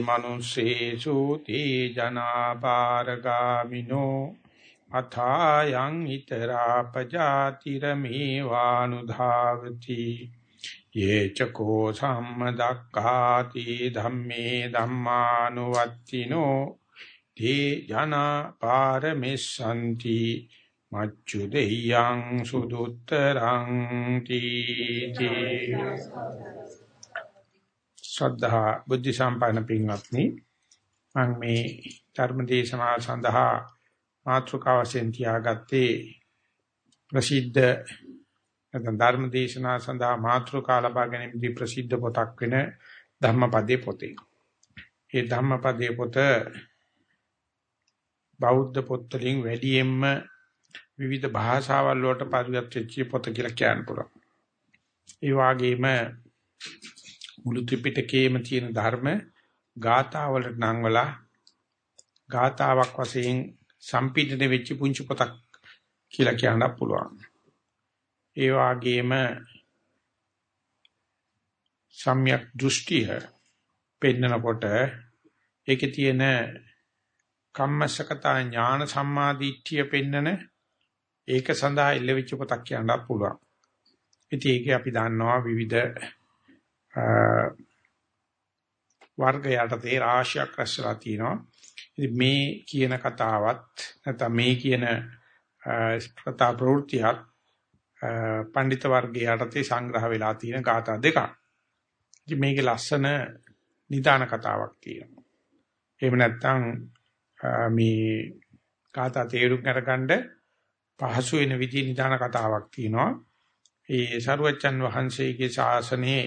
මනුස්සේසු තේ ජනාපාරගාමිනෝ අථායන් ිතරා පජාතිරමේ වානුධාවති යේචකෝ සම්මදක්ඛාති ධම්මේ ධම්මානුවත්තිනෝ තේ ජනාපාරමෙස්සanti මච්චු දෙයං සුදුත්තරං තීති ශ්‍රද්ධා බුද්ධ සම්පන්න පින්වත්නි මම මේ ධර්ම දේශනාව සඳහා මාතෘකාව වශයෙන් තියාගත්තේ ප්‍රසිද්ධ නැත්නම් ධර්ම දේශනාව සඳහා මාතෘකා ලබා ගැනීමදී ප්‍රසිද්ධ පොතක් වෙන ධම්මපදයේ පොතේ. මේ ධම්මපදයේ පොත බෞද්ධ පොත් වලින් වැඩියෙන්ම විවිධ භාෂාවල් වලට පරිවර්තිත වෙච්ච පොත කියලා කියන්න පුළුවන්. ඒ වගේම මුළු ත්‍රිපිටකයේම තියෙන ධර්ම ගාථාවලට නංවලා ගාථාවක් වශයෙන් සම්පීඩන වෙච්ච පුංචි පොතක් කියලා කියන්න පුළුවන්. ඒ වගේම සම්‍යක් දෘෂ්ටිය පෙන්නකොට ඒකේ තියෙන කම්මසකතා ඥාන සම්මාදිට්ඨිය පෙන්නන ඒක සඳහා ඉල්ලවිච්ච පොතක් කියන්න පුළුවන්. ඉතින් ඒකේ අපි දන්නවා විවිධ වර්ග යටතේ රාශියක් රැස්ලා තිනවා. ඉතින් මේ කියන කතාවත් නැත්නම් මේ කියන ප්‍රතා ප්‍රවෘත්තියක් පඬිත වර්ගයේ යටතේ සංග්‍රහ වෙලා තියෙන ગાථා දෙකක්. ඉතින් මේකේ ලස්සන නිදාන කතාවක් තියෙනවා. එහෙම නැත්නම් මේ ગાථා තේරුම් අරගන්න පහසු වෙන විදිහ නිදාන කතාවක් තියෙනවා. ඒ සරුවච්චන් වහන්සේගේ ශාසනයේ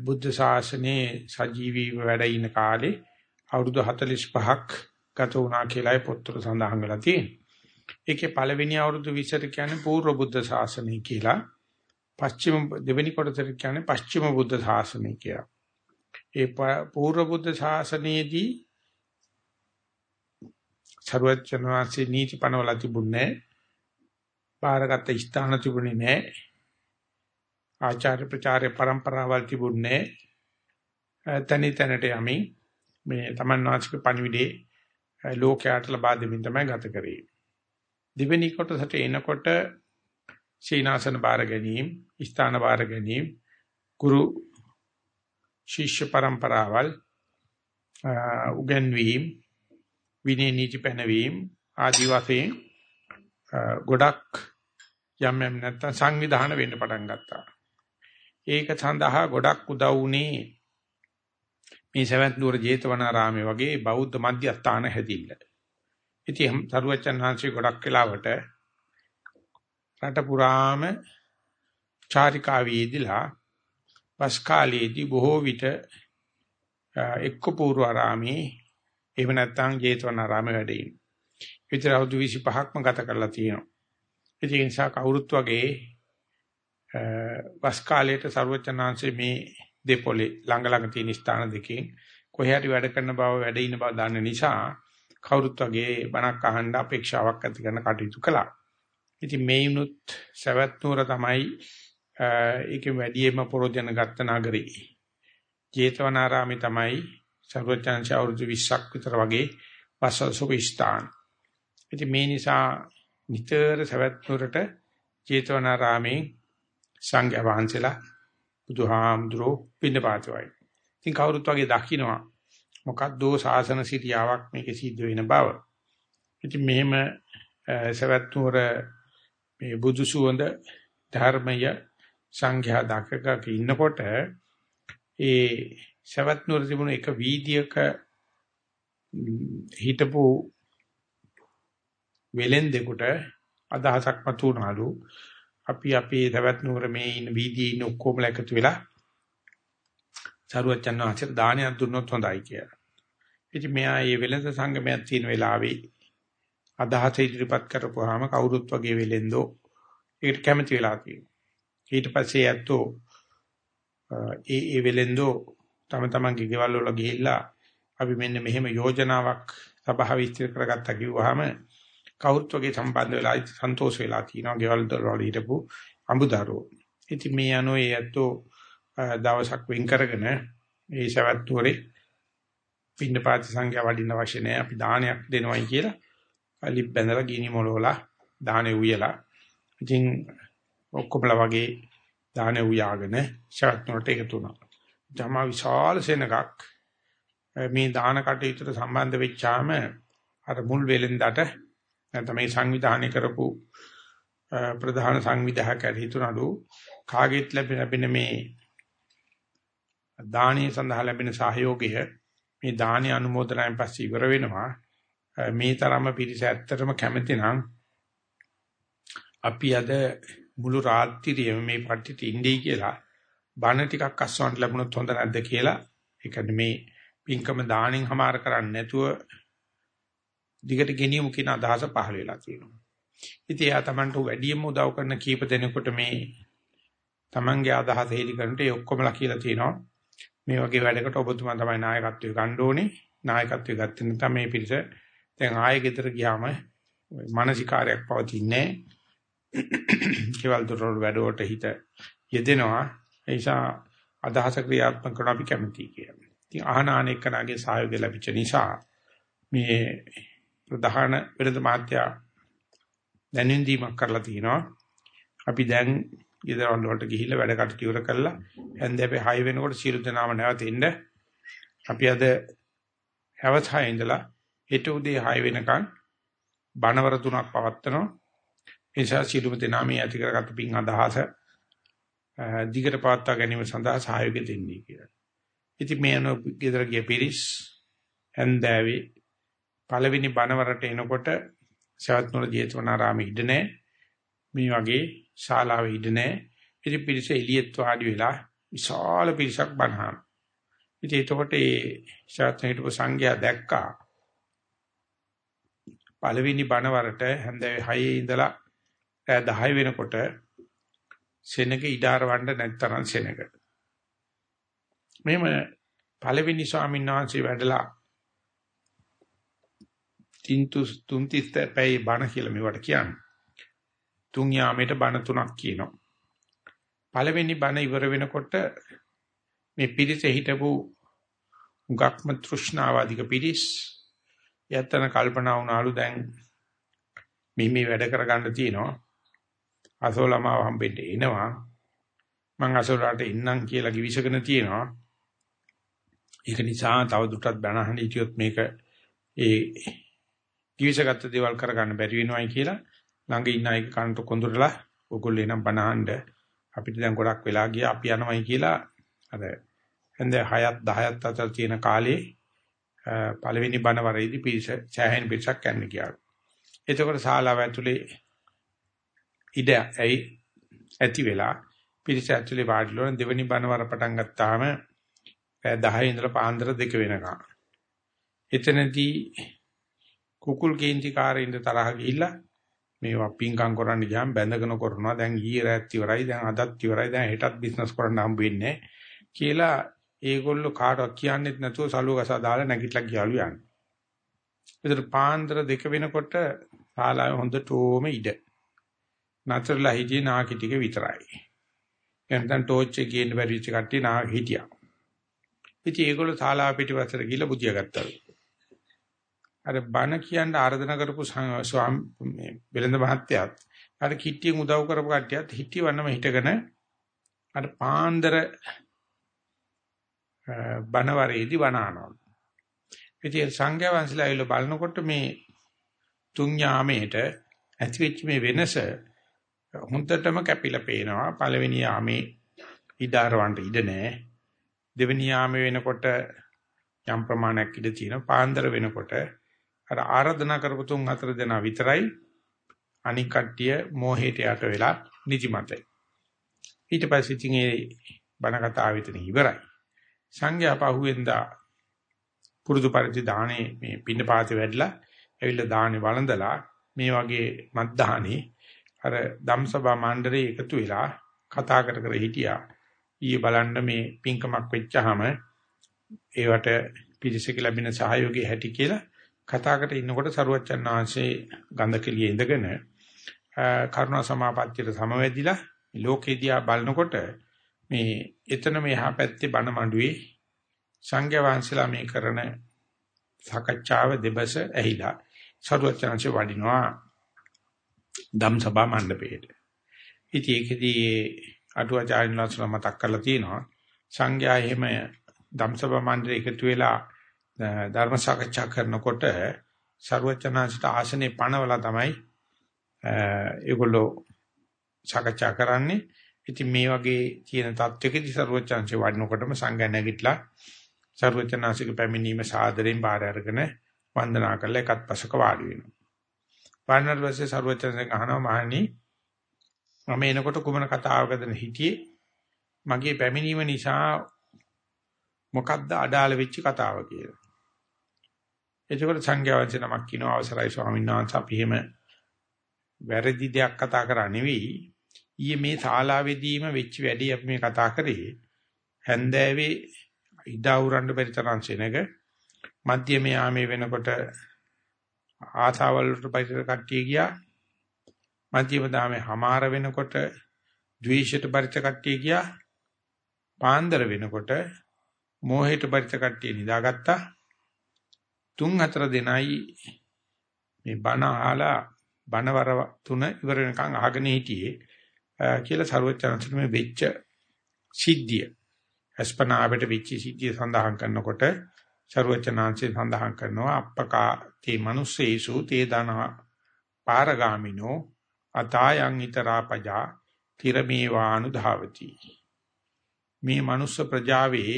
බුද්ධ ශාසනයේ සජීවීව වැඩ ඉන කාලේ අවුරුදු 45ක් ගත වුණා කියලායි පොත්වල සඳහන් වෙලා තියෙන්නේ. ඒකේ පළවෙනි අවුරුදු 20ට කියන්නේ පූර්ව බුද්ධ ශාසනය කියලා. පස්චිම දෙවෙනි කොටසට කියන්නේ පස්චිම බුද්ධ ශාසනය කියලා. ඒ පූර්ව බුද්ධ ශාසනයේදී සර්වචන වාසී නීති පනවලා තිබුණේ පාරගත ස්ථාන තිබුණේ නැහැ. ආචාර්ය ප්‍රචාරය પરම්පරාවල් තිබුණේ තනි තැනට යමින් මේ තමන් වාචික පණිවිඩේ ලෝකයට ලබා දෙමින් තමයි ගත කරේ. දෙවෙනි කොටසට එනකොට සීනාසන බාර ගැනීම, ස්ථාන බාර ගැනීම, ගුරු ශිෂ්‍ය પરම්පරාවල් උගන්වීම, විනය නීති පැනවීම ආදී වශයෙන් ගොඩක් යම් යම් නැත්තම් සංවිධාන වෙන්න පටන් ගත්තා. ඒක සඳහා ගොඩක් උදව් වුණේ මේ සවැත් නුවර ජේතවනාරාමයේ වගේ බෞද්ධ මධ්‍යස්ථාන හැදිල්ල. ඉතින් සරුවචන් වහන්සේ ගොඩක් වෙලාවට රට පුරාම චාරිකාවේදීලා පස්කාලයේදී බොහෝ විට එක්ක පූර්වාරාමේ එහෙම නැත්නම් ජේතවනාරාමේ වැඩේ. විතර අවුරුදු 25ක්ම ගත කරලා තියෙනවා. ඒ නිසා කවුරුත් වගේ වස් කාලයේට ਸਰවචනාංශයේ මේ දෙපොලේ ළඟ ළඟ තියෙන ස්ථාන දෙකෙන් කොහේ හරි වැඩ කරන බව වැඩ ඉන බව දන්න නිසා කවුරුත් වගේ බණක් අහන්න අපේක්ෂාවක් ඇති කරන කටයුතු කළා. ඉතින් මේ උනුත් සවැත් නුවර තමයි ඒකෙන් වැඩිම පරෝජන ගත්ත නගරය. ජේතවනාරාමේ තමයි ਸਰවචනාංශ අවුරුදු 20ක් විතර වගේ වසසුක ස්ථාන. ඉතින් මේ නිසා නිතර සවැත් නුවරට ජේතවනාරාමේ සංඝයා වහන්සේලා බුදුහාමුදුරෝ පින්නපාතවයි. ඉතින් කවුරුත් වගේ දකින්නවා මොකක්දෝ සාසන සිටියාවක් මේකේ සිද්ධ වෙන බව. ඉතින් මෙහෙම සවැත්නුවර මේ බුදු සුවඳ ධර්මය සංඝයා දකක ඉන්නකොට ඒ සවැත්නුවර තිබුණ එක වීදියක හිටපු වෙලෙන්දෙකුට අදහසක් මතුවනලු අපි අපේ තවත් නුවර මේ ඉන්න වීදියේ ඉන්න ඔක්කොම එකතු වෙලා සරුවචන් වහන්සේට දානයක් දුන්නොත් හොඳයි කියලා. ඉතින් මෙයා මේ වෙළඳ සංගමයක් තියෙන වෙලාවේ අදහස ඉදිරිපත් කරපුවාම කවුරුත් වගේ වෙලෙන්දෝ ඒකට කැමති වෙලා තියෙනවා. ඊට පස්සේ ඇත්තෝ ඒ ඒ වෙලෙන්දෝ තම තමන්ගේ ගෙවල් වල ගිහිල්ලා අපි මෙන්න මෙහෙම යෝජනාවක් සභාව විස්තර කරගත්තා කිව්වහම කවුරුත් වගේ සම්බන්ධ වෙලා සන්තෝෂ වෙලා තියෙනවා ගෙවල් දොරවල් හිටපු අඹදරෝ. ඉතින් මේ අනෝ ඒ ඇත්තෝ දවසක් වෙන් කරගෙන මේ සවැත්තුවරේ පින්නපාති සංඛ්‍යා වඩින්න අවශ්‍ය නැහැ. අපි දානයක් දෙනවයි කියලා අලි බැඳලා ගිනි මොලවලා දානේ උයලා. ඉතින් ඔක්කොමලා වගේ දානේ උයාගෙන ශාත්නොට එකතු වුණා. ජමා විශාල සෙනගක් මේ දාන කටයුතුට සම්බන්ධ වෙච්චාම අර මුල් වෙලෙන්දට නැත්නම් මේ සංවිධානය කරපු ප්‍රධාන සංවිධායකයන් හිතුණලු කාගෙත් ලැබෙන මේ දානීය සඳහා ලැබෙන සහයෝගය මේ දානීය අනුමೋದනාවෙන් පස්සේ ඉවර වෙනවා. මේ තරම පිරිස ඇත්තටම කැමති නම් අපි අද මුළු රාත්‍රියම මේ පට්ටිට ඉඳී කියලා බණ ටිකක් අස්වන්ට ලැබුණොත් හොඳ නැද්ද කියලා. ඒ කියන්නේ මේ පින්කම දාණයෙන් හමාර කරන්නේ නැතුව දිගට ගෙනියමු කියන අදහස පහළ වෙලා තියෙනවා. ඉතින් එයා Tamanට වැඩියෙන්ම උදව් කරන කීප දෙනෙකුට මේ Tamanගේ අදහස හෙලි කරනට ඒ ඔක්කොමලා කියලා තියෙනවා. මේ වගේ වැඩකට ඔබතුමා තමයි නායකත්වය ගන්න ඕනේ. නායකත්වය ගත්තේ නැත්නම් මේ පිරිස දැන් ආයෙ ගෙදර ගියාම මානසිකාරයක් පවතින්නේ කෙවල් දොරවල් වැඩවලට හිත යෙදෙනවා. ඒ නිසා අදහස ක්‍රියාත්මක කරන අපි කැමතියි කියලා. ඉතින් අහන අනේකනාගේ සහයෝගය ලැබිච්ච නිසා මේ ප්‍රධාන වෙළඳ මාත්‍යා දැනුම් දීමක් කරලා තිනවා. අපි දැන් ගෙදරවල වලට ගිහිල්ලා වැඩ කටයුතු ඉවර කළා. හන්දෑවේ 6 වෙනකොට සියලු දෙනාම නැවත එන්න. අපි අද හැවස් 6 ඉඳලා හෙට උදේ 6 වෙනකන් බණවර තුනක් පවත්වනවා. ඒ නිසා සියලුම දෙනා මේ ඇති කරගත්ත පින් අදහස දිගට පවත්වා ගැනීම සඳහා සහයෝගය දෙන්නේ කියලා. ඉතින් මේ අනුව ගෙදර ගිය පිරිස් හන්දෑවේ පළවෙනි බණවරට එනකොට සවැත්නුවර ජේතවනාරාමේ ඉඳ නැහැ. මේ වගේ ශාලාවේ ඉඳ නැහැ. ඉතින් පිරිස එළියෙත් වාඩි වෙලා විශාල පිරිසක් බණහන. ඉතින් එතකොට ඒ ශාස්ත්‍රයේ හිටපු සංඝයා දැක්කා. පළවෙනි බණවරට හැන්දෑවේ 6 ඉඳලා රෑ 10 වෙනකොට සෙනග ඉඩාර වණ්ඩ නැත්තරම් සෙනග. මෙහෙම පළවෙනි ස්වාමීන් වහන්සේ වැඩලා තින්තු තුන්තිස්ත පැයි බණ කියලා මේවට කියන්නේ. තුන් යාමයට බණ තුනක් කියනවා. පළවෙනි බණ ඉවර වෙනකොට මේ පිරිස හිටපු උගක්ම තෘෂ්ණාවාදික පිරිස් යත්තන කල්පනා වුණාලු දැන් මේ මේ වැඩ කරගන්න තියෙනවා. අසෝලමාව හම්බෙන්න එනවා. මං අසෝලට ඉන්නම් කියලා කිවිසගෙන තියෙනවා. ඒක නිසා තව දුරටත් බණහන් හිටියොත් මේක ඒ කිවිසගත්ත දේවල් කරගන්න බැරි වෙනවයි කියලා ළඟ ඉන්න අය කන්ට කොඳුරලා ඔගොල්ලෝ එනම් බනහන්න අපිට දැන් ගොඩක් වෙලා ගියා අපි යනවයි කියලා අර හන්ද 6ක් 10ක් අතර තියෙන කාලේ පළවෙනි බණ වරේදී පිරිස සෑහෙන පිරිසක් යන්න ගියා. එතකොට ශාලාව ඇතුලේ ඉඩ ඇයි ඇති වෙලා පිරිස ඇතුලේ වාඩිලා දෙවෙනි බණ වර පටන් ගත්තාම 10 ඉඳලා පාන්දර 2 වෙනකම්. එතනදී කුකුල් කේන්තිකාරින්ද තරහ ගිහිල්ලා මේවා පින්කම් කරන්න ගියාම බැඳගෙන කරනවා දැන් ඊයේ රාත් ඉවරයි දැන් අදත් ඉවරයි දැන් හෙටත් බිස්නස් කරන්න හම්බ වෙන්නේ කියලා ඒගොල්ලෝ කාටවත් කියන්නෙත් නැතුව සලුව ගසා දාලා නැගිටලා ගියලු යන්නේ. ඒතර පාන්දර දෙක වෙනකොට ශාලාවේ හොඳටම ඉඩ. නතරලා හිටියේ නාකි ටික විතරයි. එතන ටෝච් එකේ ගේන්න බැරිච්ච කට්ටිය නා හිටියා. ඉතින් ඒගොල්ලෝ ශාලාව පිටිපස්සට ගිහිල්ලා බුදියා ගත්තා. අර බණ කියන්න ආරාධනා කරපු ස්වාමී වෙලඳ මහත්තයාත් අර කිට්ටියෙන් උදව් කරපු කට්ටියත් හිටියවන්නම හිටගෙන අර පාන්දර බණවරේදී වනානවා. ඉතින් සංඝයා වහන්සේලා ඇවිල්ලා බලනකොට මේ තුන් යාමේට ඇතිවෙච්ච මේ වෙනස හුන්ටටම කැපිලා පේනවා. පළවෙනි යාමේ ඉඩාරවන්ට ඉඩ නැහැ. දෙවෙනි යාමේ වෙනකොට යම් ප්‍රමාණයක් ඉඩ තියෙනවා. පාන්දර වෙනකොට අර ආරාධනා කරපු තුන් හතර දෙනා විතරයි අනික් කට්ටිය මෝහයට යට වෙලා නිදිමතයි. ඊට පස්සේ ඉතින් ඒ බණ කතාව විතර ඉවරයි. සංඝයා පහුවෙන්දා පුරුදු පරිදි දානේ මේ පින්න පාතේ වැඩලා ඇවිල්ලා දානේ වළඳලා මේ වගේ මත්දානේ අර ධම්සභා මණ්ඩලේ එකතු වෙලා කතා කර කර හිටියා. ඊයේ බලන්න මේ පින්කමක් වෙච්චාම ඒවට පිරිසක ලැබෙන සහයෝගය හැටි කියලා කතාකට ඉන්නකොට සරුවච්චන් ආංශේ ගන්ධකෙලියේ ඉඳගෙන කරුණා සමාපත්තියට සමවැදිලා ලෝකෙදියා බලනකොට මේ එතන මෙහා පැත්තේ බණ මඬුවේ සංඝයා වහන්සේලා මේ කරන සාකච්ඡාව දෙබස ඇහිලා සරුවචනංශ වඩිනවා ධම්සභා මණ්ඩපයේට. ඉතින් ඒකෙදී අටුවාචාර්යන් වහන්සේලා මතක් කරලා තියෙනවා සංඝයා එහෙම ධම්සභා මණ්ඩලෙ එකතු වෙලා ධර්ම සාකච්ඡා කරනකොට සරුවචනංශට ආසනේ පනවලා තමයි ඒගොල්ලෝ සාකච්ඡා කරන්නේ. ඉතින් මේ වගේ තියෙන තත්වයකදී සරුවචනංශේ වඩනකොටම සංඝයා නැගිටලා සරුවචනංශික පැමිණීම සාදරයෙන් බාර අරගෙන වන්දනා කරලා එකත් පසක වාඩි වෙනවා. වාඩිනාට පස්සේ සරුවචනංශෙන් අහනවා මහණනි මම එනකොට කුමන කතාවකද හිටියේ මගේ පැමිණීම නිසා මොකද්ද අඩාල වෙච්ච කතාව කියලා. එතකොට සංඝයා වහන්සේ නමක් කියනවා අවසරයි ස්වාමීන් වහන්සේ අපි එහෙම වැරදි දෙයක් කතා කරා නෙවෙයි. ඊයේ මේ ශාලාවේදීම වෙච්ච වැඩි අපි මේ කතා කරේ හැන්දෑවේ ඉදාවුරන්න බැරි තරම් සෙනග. මධ්‍යම යාමේ වෙනකොට ආසාවල් වලට පරිසර කට්ටිය ගියා. මධ්‍යම දාමේ හමාර වෙනකොට ද්වේෂයට පරිච කට්ටිය ගියා. පාන්දර වෙනකොට මෝහයට පරිච කට්ටිය නිදාගත්තා. තුන් හතර දෙනයි මේ බණ අහලා බණවර තුන ඉවර වෙනකන් අහගෙන හිටියේ කියලා ਸਰවචනන්සට මේ වෙච්ච සිද්ධිය. අස්පනාවට වෙච්ච සිද්ධිය සඳහන් කරනකොට ਸਰවචනන්සේ සඳහන් කරනවා අප්පකා තේ මිනිස්සේසු තේ දන පාරගාමිනෝ අතායන් ිතරාපජා තිරමේවානු ධාවති. මේ මනුස්ස ප්‍රජාවේ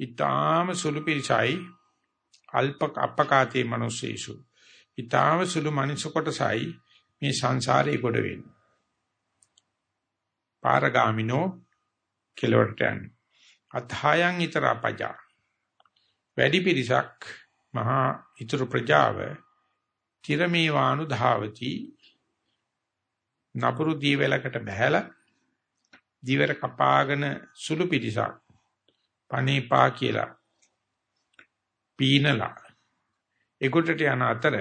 ඊටාම සුළු පිළිසයි අල්ප අපකාතේ මිනිස්සෙසු ඊටාම සුළු මනුස්ස කොටසයි මේ සංසාරේ ගොඩ වෙන්නේ. පාරගාමිනෝ කෙලවරට යන්නේ. අතහයන් ඊතර අපජා. වැඩි පිරිසක් මහා ඊතර ප්‍රජාව තිරමේවානු ධාවති නපුරු දීවැලකට බහැලා දිවර කපාගෙන සුළු පිටිසක් පණේපා කියලා පීනලා ඒකට යන අතර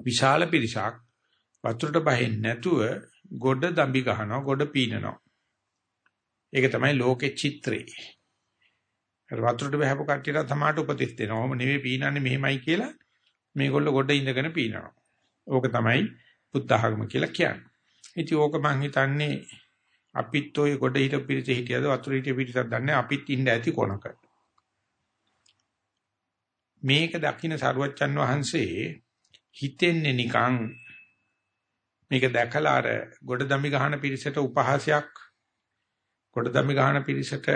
විශාල පිරිසක් වතුරට බහින්නේ නැතුව ගොඩ දම්බි ගහනවා ගොඩ පීනනවා ඒක තමයි ලෝකේ චිත්‍රේ වතුරට බහපු කට්ටියට තමයි උපදෙස් දෙනවා. ඔහොම නෙවෙයි පීනන්නේ මෙහෙමයි කියලා මේගොල්ලෝ ගොඩ ඉඳගෙන පීනනවා. ඕක තමයි බුද්ධ ආගම කියලා කියන්නේ. ඉතින් ඕක මං හිතන්නේ අපිත් ඔය ගොඩ හිට පිරිස හිටියද වතුර හිටිය පිරිසක් දන්නේ අපිත් ඉන්න ඇති කොනක. මේක දකින්න සරුවච්චන් වහන්සේ හිතෙන්නේ නිකන් මේක දැකලා අර ගොඩ දමි ගහන පිරිසට උපහාසයක් ගොඩ දමි ගහන පිරිසට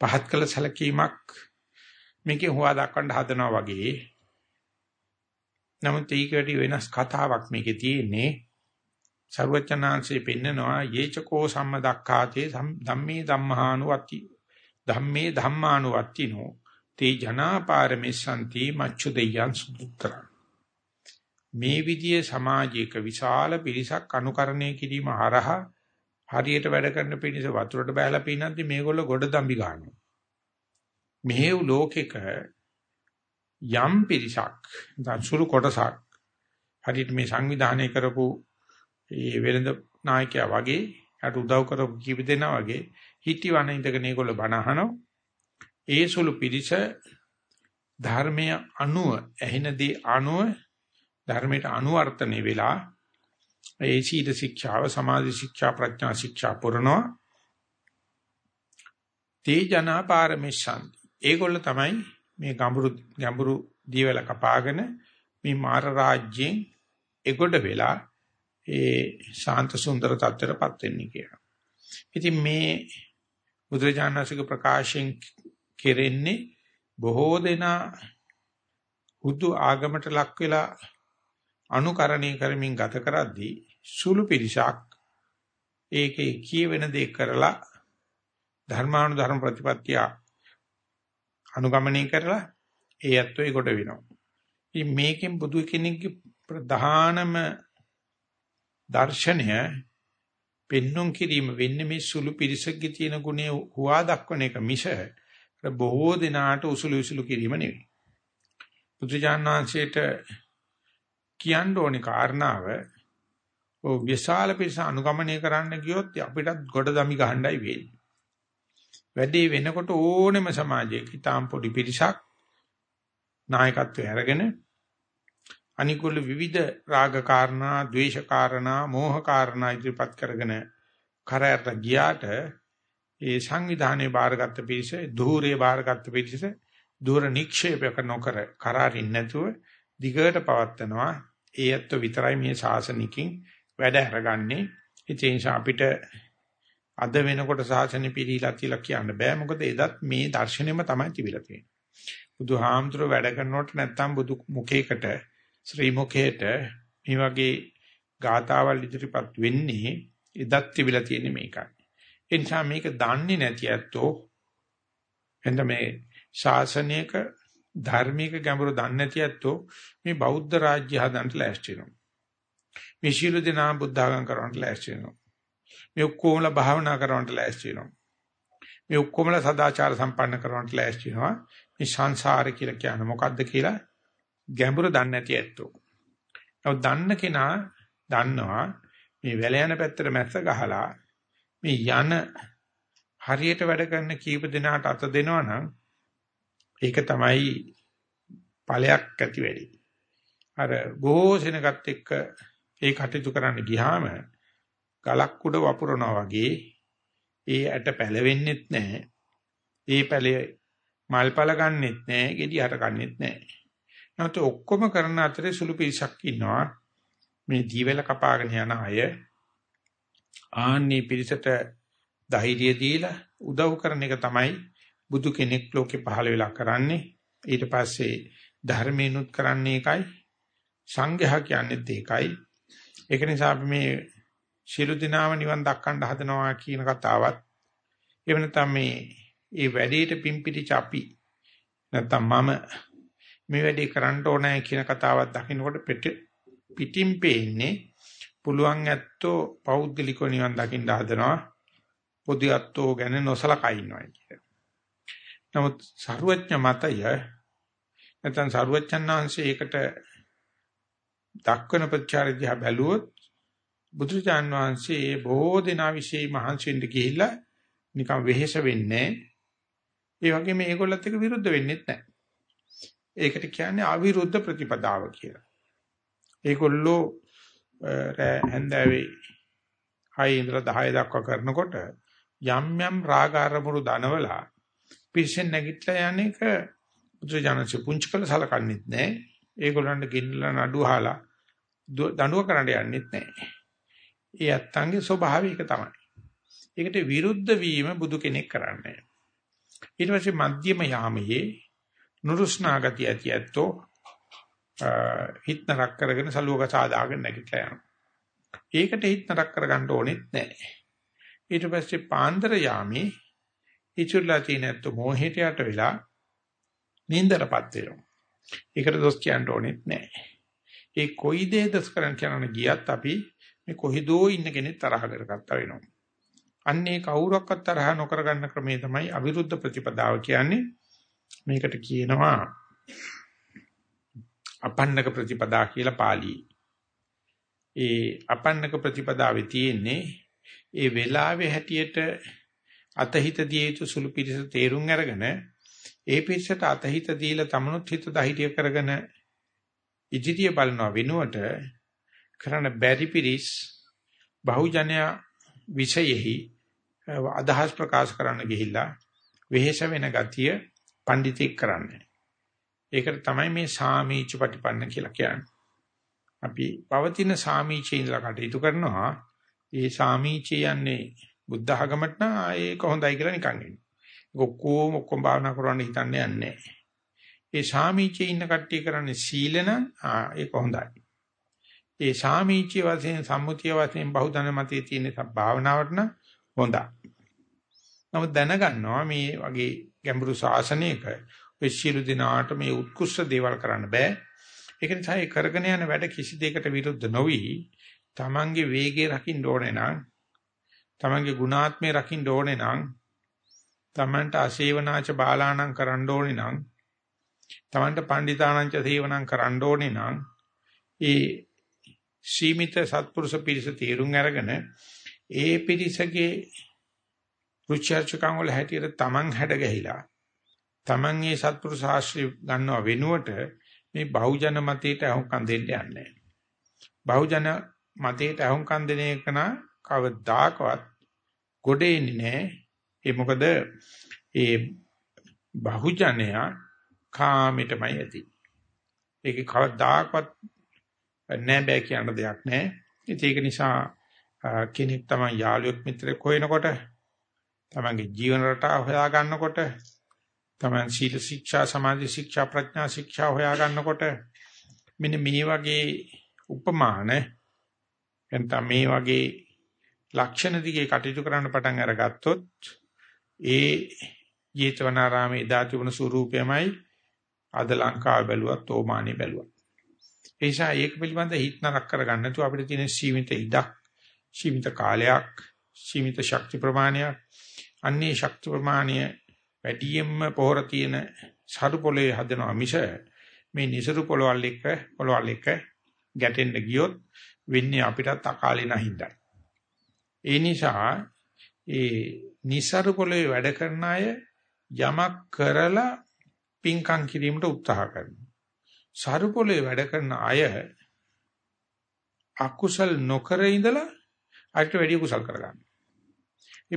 පහත් කළ සැලකීමක් මේකේ හොවා දක්වන්න හදනවා වගේ නමුත් ඒක වැඩි වෙනස් කතාවක් මේකේ තියෙන්නේ. ਸਰවචනාංශේ පෙන්නනවා යේචකෝ සම්මදක්ඛාතේ ධම්මේ ධම්මානුවත්ති ධම්මේ ධම්මානුවත්තිනෝ තේ ජනාපාරමෙසන්ති මච්චු දෙයයන් සුදුතර මේ විදියේ සමාජයක විශාල පිරිසක් අනුකරණය කිරීම හරහා හරියට වැඩ කරන පිරිස වතුරට බහැලා පිනද්දි මේගොල්ලෝ ගොඩ දම්බි ගන්නවා. මෙහෙව් ලෝකෙක යම් පිරිසක් සුළු කොටසක් හරියට මේ සංවිධානය කරපු ඒ වෙළඳ නායකයා වගේ යට උදව් කරපු කීප දෙනා වගේ හිටිවන ඉඳගෙන ඒගොල්ලෝ බණ අහනවා ඒ සුළු පිරිස ධර්මයේ අනුව ඇහෙනදී අනුව ධර්මයට අනුවර්තනය වෙලා ඒ සීල ශික්ෂාව සමාධි ශික්ෂා ප්‍රඥා ශික්ෂා පුරනවා තේ ජනා පාරමේශාන්ති ඒගොල්ල තමයි මේ ගැඹුරු ගැඹුරු දීවල කපාගෙන මේ මාර රාජ්‍යයෙන් එගොඩ වෙලා ඒ ශාන්ත සුන්දර තත්ත්වයටපත් වෙන්නේ කියලා. ඉතින් මේ බුදුරජාණන්සේගේ ප්‍රකාශයෙන් කෙරෙන්නේ බොහෝ දෙනා හුදු ආගමට ලක් වෙලා අනුකරණය කරමින් ගත කරද්දී සුළු පිරිසක් ඒකේ කියවෙන දේ කරලා ධර්මානුධර්ම ප්‍රතිපත්තිය අනුගමනය කරලා ඒ ඇත්තෝ ඒකට වෙනවා. ඉතින් මේකෙන් බුදු කෙනෙක්ගේ ප්‍රධානම දර්ශනය පෙන්눔 කිරීම වෙන්නේ මේ සුළු පිරිසකගේ තියෙන ගුණය හුවා දක්වන එක මිස බොහෝ දිනාට උසුළු උසුළු කිරීම නෙවෙයි. බුදුජානනාංශයට කියන්න ඕනේ කාරණාව ඔය විශාල පිරිස අනුගමනය කරන්න ගියොත් අපිටත් ගොඩ දමි ගහන්නයි වෙන්නේ. වැඩේ වෙනකොට ඕනෙම සමාජයක ඊටාම් පොඩි පිරිසක් නායකත්වය අරගෙන අනිකුල විවිධ රාග කාරණා, ද්වේෂ කාරණා, මෝහ කාරණා ඉදිරිපත් කරගෙන කරයට ගියාට ඒ සංවිධානයේ බාරගත්ත පිරිස, ධූරයේ බාරගත්ත පිරිස ධූර නික්ෂේපක නොකර කරාරින් නැතුව දිගට පවත්නවා. ඒ ඇත්ත විතරයි මේ ශාසනිකින් වැඩ අරගන්නේ. ඒ නිසා අපිට අද වෙනකොට ශාසනය පිළිලා කියලා කියන්න බෑ. මොකද එදත් මේ දර්ශනෙම තමයි තිබිලා තියෙන්නේ. බුදුහාමුදුර වැඩ කරනකොට නැත්තම් බුදු මුඛයකට ශ්‍රී මුඛයට මේ වගේ ගාතාවල් ඉදිරිපත් වෙන්නේ එදත් තිබිලා තියෙන්නේ මේකයි. ඒ නිසා මේක දන්නේ නැති ඇත්තෝ එඳ මේ ශාසනයක ධර්මික ගැඹුරු දන්නේ නැති ඇත්තෝ මේ බෞද්ධ රාජ්‍ය හදන්න ලෑස්ති වෙනවා. මේ ශීල දිනා බුද්ධ ආගම් කරවන්න ලෑස්ති වෙනවා. මේ ඔක්කොමලා භාවනා කරවන්න ලෑස්ති වෙනවා. මේ ඔක්කොමලා සදාචාර සම්පන්න කරවන්න ලෑස්ති වෙනවා. මේ සංසාරය කියලා කියන්නේ මොකද්ද කියලා ගැඹුරු දන්නේ නැති ඇත්තෝ. නමුත් දන්න කෙනා දන්නවා මේ වැල යන පැත්තට මැස්ස ගහලා මේ යන හරියට වැඩ කරන කීප දෙනාට අත දෙනවා නම් ඒක තමයි ඵලයක් ඇති වෙලි. අර ගෝසෙනගත් එක්ක ඒ කටයුතු කරන්න ගියාම ගලක් උඩ වපුරනවා වගේ ඒ ඇට පැලවෙන්නෙත් නැහැ. ඒ පැලේ මල්පල ගන්නෙත් නැහැ, ගෙඩි හර ගන්නෙත් නැහැ. නැත්නම් ඔක්කොම කරන අතරේ සුළු පිරිසක් ඉන්නවා. මේ දීවැල කපාගෙන යන අය ආන්නේ පිරිසට ධෛර්යය දීලා උදව් කරන එක තමයි බුදු කෙනෙක් ලෝකේ පහළ වෙලා කරන්නේ. ඊට පස්සේ ධර්මේනුත් කරන්නේ එකයි සංඝයා කියන්නේ ඒකයි. ඒක නිසා අපි මේ ශිරු දිනාව නිවන් දක්කන්න හදනවා කියන කතාවත් එව නැත්නම් මේ ඒ වැඩේට පිම්පිටි චපි නැත්නම් මම මේ වැඩේ කරන්න ඕනෑ කියන කතාවක් දකින්නකොට පිටින් පේන්නේ පුළුවන් ඇත්තෝ පෞද්ගලිකව නිවන් දකින්න හදනවා පොදු ඇත්තෝ ගැන නොසලකා ඉන්නවා කියන. නමුත් සරුවඥ මතය නැත්නම් සරුවච්චන්හන්සේ ඒකට දක්වන ප්‍රචාරය දිහා බැලුවොත් බුදුචාන් වහන්සේ බොහෝ දෙනා વિશે මහන්සියෙන්ද ගිහිල්ලා නිකන් වෙහෙස වෙන්නේ ඒ වගේම මේගොල්ලත් එක්ක විරුද්ධ වෙන්නෙත් නැහැ. ඒකට කියන්නේ අවිරුද්ධ ප්‍රතිපදාව කියලා. ඒගොල්ලෝ හැන්දෑවේ 6 ඉඳලා 10 දක්වා කරනකොට යම් යම් රාග අරමුණු දනවලා පිරිසෙන් නැගිටලා යන්නේක බුදුජානක පුංචි කළ සලකන්නේත් නැහැ. ඒගොල්ලන්ට ගෙන්නලා නඩු අහලා දඬුව කරන්න යන්නෙත් නැහැ. ඒ ඇත්තන්ගේ ස්වභාවය ඒක තමයි. ඒකට විරුද්ධ වීම බුදු කෙනෙක් කරන්නේ. ඊට පස්සේ මධ්‍යම යාමයේ නුරුස්නා ගතිය ඇති ඇත්තෝ හිත නරක කරගෙන සලුවක සාදාගෙන නැගිටලා යනවා. ඒකට හිත නරක කරගන්න ඕනෙත් නැහැ. ඊට පස්සේ පාන්දර යාමේ ඉචුල්ලා තියෙන ඇත්තෝ මොහේට යට වෙලා නින්දරපත් වෙනවා. ඒකට දොස් කියන්න ඕනෙත් නැහැ. ඒ කොයි දේ දොස් කරන්න කියන ගියත් අපි මේ කොහිදෝ ඉන්න කෙනෙක් තරහ කරගත්තා වෙනවා. අන්නේ කවුරක්වත් තරහ නොකර ගන්න ක්‍රමේ තමයි අවිරුද්ධ ප්‍රතිපදාව කියන්නේ. මේකට කියනවා අපන්නක ප්‍රතිපදා කියලා පාළියේ. ඒ අපන්නක ප්‍රතිපදාවේ තියෙන්නේ ඒ වෙලාවේ හැටියට අතහිත දිය යුතු සුළු පිරිස තේරුම් අරගෙන ඒ පිරිසට අතහිත දීලා තමනුත් හිත දහිතිය කරගෙන ඉදිරිය බලනවා වෙනුවට කරන බැරි පිරිස් බහුජනයා විෂයෙහි අදහස් ප්‍රකාශ කරන්න ගිහිල්ලා වෙහෙස වෙන ගතිය පඬිතෙක් කරන්නේ. ඒකට තමයි මේ සාමීච ප්‍රතිපන්න කියලා කියන්නේ. අපි පවතින සාමීචේ ඉඳලා කටයුතු කරනවා. ඒ සාමීචේ යන්නේ බුද්ධ ආගමට නම් ඒක හොඳයි කියලා නිකන් ඉන්නේ. ඔක්කොම ඔක්කොම භාවනා කරන්න හිතන්නේ නැහැ. ඒ සාමීචේ ඉන්න කට්ටිය කරන්නේ සීලන ඒක හොඳයි. ඒ සාමීචේ වශයෙන් සම්මුතිය වශයෙන් බහුදන මතයේ තියෙන භාවනාවට නම් හොඳයි. නමුත් දැනගන්නවා මේ වගේ ගැඹුරු ශාසනයක ඔය සියලු දිනාට මේ උත්කෘෂ්ඨ දේවල් කරන්න බෑ. ඒක නිසා ඒ කරගෙන යන වැඩ කිසි දෙයකට විරුද්ධ නොවි තමන්ගේ වේගය රකින්න ඕනේ නම් තමන්ගේ ගුණාත්මය රකින්න ඕනේ නම් තමන්ට අසේවනාච බාලාණං කරන්න ඕනේ නම් තමන්ට පණ්ඩිතානංච සේවනං කරන්න ඕනේ නම් ඒ සීමිත සත්පුරුෂ පිරිස තීරුම් අරගෙන ඒ පිරිසගේ රුචර්චකම් වල හැටියට තමන් හැඩ ගැහිලා Taman මේ සත්පුරුෂ ශාස්ත්‍රය ගන්නව වෙනුවට මේ බහුජන මතයට අහුම්කම් දෙන්න යන්නේ බහුජන මතයට අහුම්කම් දෙන එක නා කවදාකවත් ගොඩ එන්නේ නැහැ. ඒ මොකද ඒ බහුජනයා කාමයටමයි ඇති. ඒක කවදාකවත් නෑ බෑ කියන දෙයක් නෑ. ඒක නිසා කෙනෙක් තමයි යාළුවෙක් මිත්‍රෙක් හොයනකොට තමන්ගේ ජීවන රටාව හොයා ගන්නකොට තමන් සීල ශික්ෂා සමාධි ශික්ෂා ප්‍රඥා ශික්ෂා හොයා ගන්නකොට මෙන්න මේ වගේ උපමාන එතන මේ වගේ ලක්ෂණ දිගේ කටයුතු කරන්න පටන් අරගත්තොත් ඒ ජේතවනාරාමේ එදා තිබුණු ස්වරූපයමයි අද ලංකාව බැලුවත් ඕමානිය බැලුවත්. ඒ නිසා ඒක පිළිබඳ හිත නරක කරගන්න නැතුව අපිට තියෙන සීමිත ඉඩක්, සීමිත කාලයක්, සීමිත ශක්ති ප්‍රමාණයක්, අන්නේ ශක්ති ප්‍රමාණය වැඩියෙන්ම පොහොර තියෙන සරු පොළේ හදනවා මිස මේ නිසරු පොළවල් එක පොළවල් එක ගැටෙන්න ගියොත් වෙන්නේ අපිටත් අකාලේ නැහින්දයි. ඒ නිසා ඒ නිසරු පොළේ වැඩ කරන අය යමක් කරලා පින්කම් කිරීමට උත්සාහ කරනවා. සරු පොළේ වැඩ කරන අය අකුසල් නොකර ඉඳලා අයිට වැඩි කුසල් කරගන්නවා.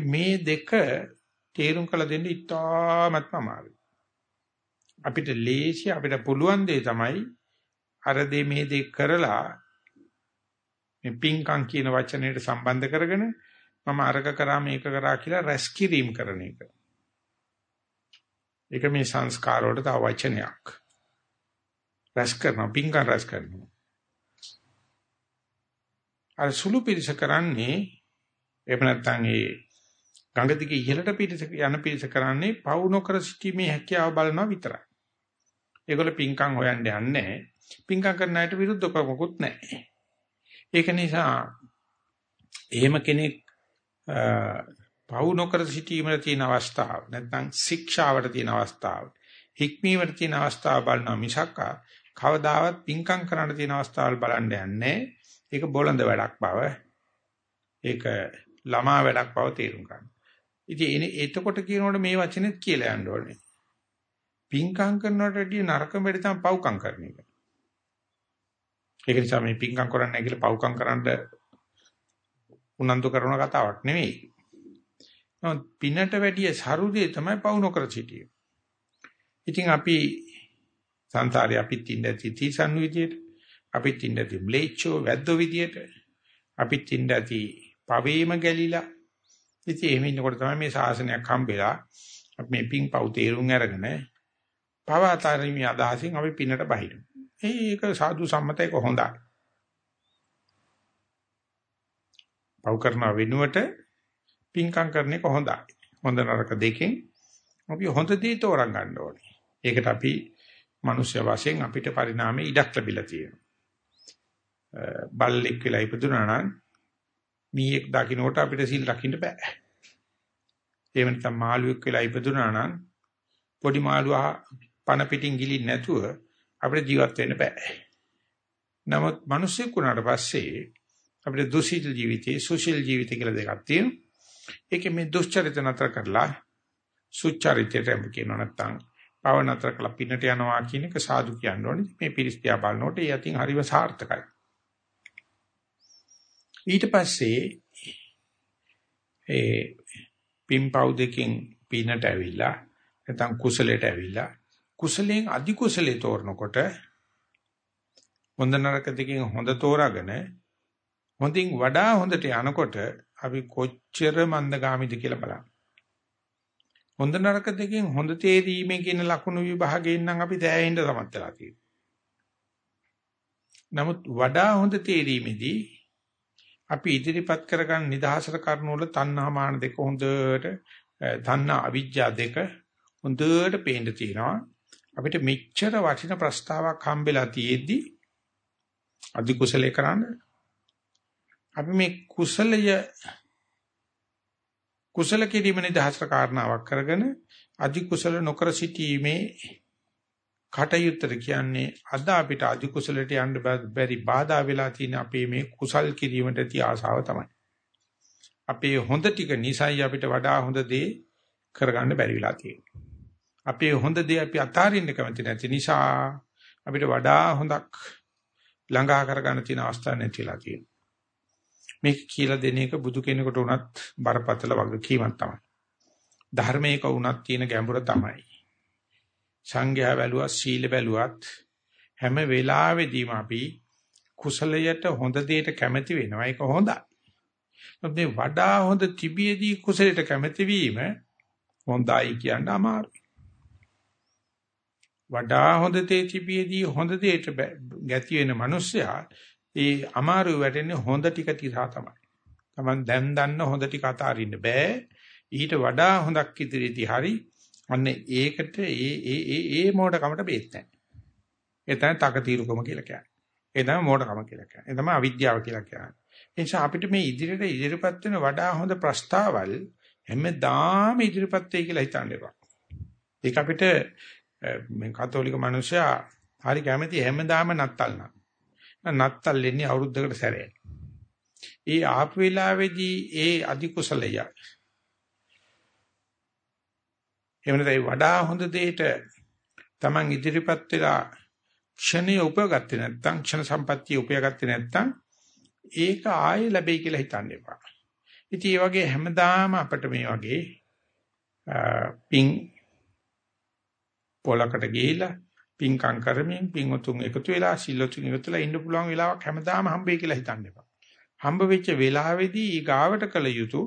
මේ දෙක තේරුම් කළ දෙන්න ඉතාමත්ම අමාරුයි. අපිට ලේසි අපිට පුළුවන් දේ තමයි අර දේ මේ දේ කරලා මේ පින්කම් කියන වචනයට සම්බන්ධ කරගෙන මම අරක කරා මේක කරා කියලා රැස් කිරීම කරන එක. ඒක මේ සංස්කාර වලට තව වචනයක්. රැස් කරනවා පින්කම් රැස් කරනවා. අර සුළු පිරිස කරන්නේ එහෙම නැත්නම් ඒ ගඟ දිගේ ඉහළට පිරිස යන පිරිස කරන්නේ පවු නොකර සිටීමේ හැකියාව බලනවා විතරයි. ඒගොල්ල පින්කම් හොයන්න යන්නේ නැහැ. පින්කම් කරන අයට විරුද්ධව මොකුත් නැහැ. ඒක නිසා එහෙම කෙනෙක් පවු නොකර සිටීමේ තියෙන අවස්ථාව නැත්නම් ශික්ෂාවට තියෙන අවස්ථාව හික්මීමට තියෙන අවස්ථාව බලනවා මිසක් කවදාවත් පින්කම් කරන්න තියෙන අවස්ථාවල් බලන්න යන්නේ ඒක බොළඳ වැඩක් බව ඒක ළමා වැඩක් බව තේරුම් ගන්න. ඉතින් එතකොට කියනකොට මේ වචනේත් කියලා යන්න ඕනේ. පින්කම් කරනවට වැඩිය නරක වැඩ තමයි පව්කම් කරන එක. ඒක නිසා මේ පින්කම් කරන්නේ කියලා පව්කම් කරන්න උනන්දු කරන කතාවක් නෙවෙයි. නමුත් පිනට වැඩිය සරුදේ තමයි පවු නොකර සිටියේ. ඉතින් අපි සංසාරේ අපිත් ඉඳී තීසන් විදියට අපිත් ඉඳී බ්ලේචෝ වැද්දෝ විදියට අපිත් ඉඳී පවේම ගැලිලා ඉතින් එහෙම ඉන්නකොට තමයි මේ ශාසනයක් හම්බෙලා අපි මේ පිං පව් තේරුම් අරගෙන පවතාරීමේ අදහසින් අපි පිනට බහිනවා. ඒක සාදු සම්මතයක හොඳයි. පව් කරන වෙනුවට පින්කම් කරන එක හොඳයි. හොඳ නරක දෙකෙන් අපි හොඳ දේ තෝරා ගන්න ඕනේ. ඒකට අපි මිනිස්ය වශයෙන් අපිට පරිණාමයේ ඉඩක් ලැබිලා තියෙනවා. බල්ලෙක් වෙලා ඉපදුනා නම් මීයක් දකින්නකොට අපිට සිල් රකින්න බෑ. එහෙම නැත්නම් මාළුවෙක් වෙලා ඉපදුනා නම් පොඩි මාළුවා පන පිටින් ගිලින් නැතුව අපිට ජීවත් වෙන්න බෑ. නමුත් මිනිස්සෙක් වුණාට පස්සේ අපිට දුසීල ජීවිතේ සුශීල ජීවිතය කියලා දෙකක් තියෙනවා. ඒකේ මේ දුස්චරිත නතර කරලා සුචරිතයට කියනවා නැත්නම් පව නතර කරලා පින්නට යනවා කියන එක සාදු කියන්න ඕනේ. මේ පිරිස්තියා බලනකොට ඒ අතින් හරිව සාර්ථකයි. ඊට පස්සේ ඒ පිම්පව් දෙකෙන් පින්නට ඇවිල්ලා නැත්නම් කුසලයට ඇවිල්ලා කුසලයෙන් අධි කුසලේ තෝරනකොට හොඳ නරක දෙකෙන් හොඳ තෝරාගෙන හොඳින් වඩා හොඳට යනකොට අපි කොච්චර මන්දගාමිද කියලා බලන්න. හොඳ නරක දෙකෙන් හොඳ තේරීමේ කියන ලකුණු විභාගයෙන් නම් අපි දැයෙන්න සමත් වෙලා තියෙනවා. නමුත් වඩා හොඳ තේරීමේදී අපි ඉදිරිපත් කරගන්න නිදහසට කරනවල තණ්හා මාන දෙක හොඳට තණ්හා අවිජ්ජා දෙක හොඳට පේන්න තියෙනවා. අපිට මෙච්චර වටින ප්‍රස්තාවක් හම්බෙලා තියෙද්දි අධි කුසලයේ කරන්නේ අපි මේ කුසලය කුසල කිරීමේ දහසට කාරණාවක් කරගෙන අධි කුසල නොකර සිටීමේ කටයුත්තට කියන්නේ අද අපිට අධි කුසලයට යන්න බැරි බාධා වෙලා තියෙන අපේ මේ කුසල් කිරීමට තිය ආසාව තමයි. අපේ හොඳ ටික නිසයි අපිට වඩා හොඳ දේ කරගන්න බැරි වෙලා තියෙන්නේ. අපේ හොඳ දේ අපි අතාරින්න කැමති නැති නිසා අපිට වඩා හොඳක් ළඟා කරගන්න තියෙන අවස්ථා නැතිලා තියෙනවා. මේක කියලා දෙන එක බුදු කෙනෙකුට උනත් බරපතල වගකීමක් තමයි. ධර්මයක උනත් තියෙන ගැඹුර තමයි. සංඝයා බැලුවත් සීල බැලුවත් හැම වෙලාවෙදීම අපි කුසලයට හොඳ දෙයට කැමති වෙනවා. ඒක හොඳයි. මේ වඩා හොඳ තිබියදී කුසලයට කැමති වීම හොඳයි කියන්න අමාරුයි. වඩා හොඳ තේ තිබියදී හොඳ දෙයට ගැති වෙන මිනිස්සයා ඒ අමාරු වැටෙන්නේ හොඳ ටික තිසා තමයි. Taman දැන් දන්න හොඳ ටික අතාරින්න බෑ. ඊට වඩා හොඳක් ඉදිරියේදී හරි අන්න ඒකට ඒ ඒ ඒ ඒ මොඩකමට බේත් නැහැ. ඒ තමයි තකතිරුකම කියලා කියන්නේ. ඒ තමයි මොඩකම කියලා කියන්නේ. ඒ තමයි අවිද්‍යාව කියලා කියන්නේ. ඒ නිසා අපිට මේ ඉදිරියට ඉදිරියපත් වෙන වඩා හොඳ ප්‍රස්තාවල් හැමදාම ඉදිරියපත් වෙයි කියලා හිතන්න එපා. ඒක අපිට මේ කතෝලික මිනිස්සයා හරි කැමති හැමදාම නත්තල් නා. නත්තල් එන්නේ අවුරුද්දකට සැරේ. ඒ ආපු වෙලාවේදී ඒ අධි කුසලය එහෙම නැත්නම් වඩා හොඳ දෙයකට Taman ඉදිරිපත් වෙලා ක්ෂණය උපයගත්තේ නැත්නම් ක්ෂණ සම්පත්තිය උපයගත්තේ නැත්නම් ඒක ආයෙ ලැබෙයි කියලා හිතන්න එපා. ඉතින් මේ වගේ හැමදාම අපිට මේ වගේ පිං පොලකට ගිහිලා පිංකම් කරමින් පිංතුන් එකතු වෙලා සිල්ලොතුන් එකතු වෙලා ඉන්න පුළුවන් වෙලාවක් හැමදාම හම්බෙයි කියලා හිතන්න එපා. හම්බ වෙච්ච වෙලාවේදී ඊ ගාවට කළ යුතු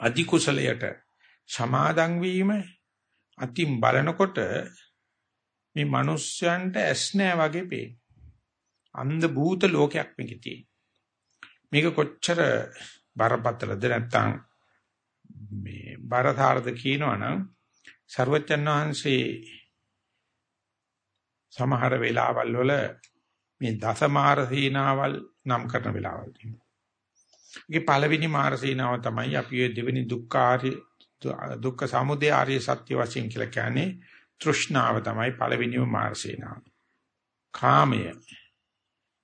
අධි කුසලයට සමාදන් වීම අතින් බලනකොට මේ මිනිස්යන්ට ඇස් නෑ වගේ පේන. අන්ධ භූත ලෝකයක් මේකේ තියෙන. මේක කොච්චර බරපතලද නැත්තම් මේ බරතාරද කියනවනම් ਸਰවචන් වහන්සේ සමහර වෙලාවල් වල මේ දසමාර සීනාවල් නම් කරන වෙලාවල් තියෙනවා. ඒකේ පළවෙනි මාර සීනාව තමයි අපි දෙවෙනි දුක්ඛාරී දුක්ඛ සමුදය ආර්ය සත්‍ය වශයෙන් කියලා කියන්නේ තෘෂ්ණාව තමයි පළවෙනිම මාර සීනාව. කාමය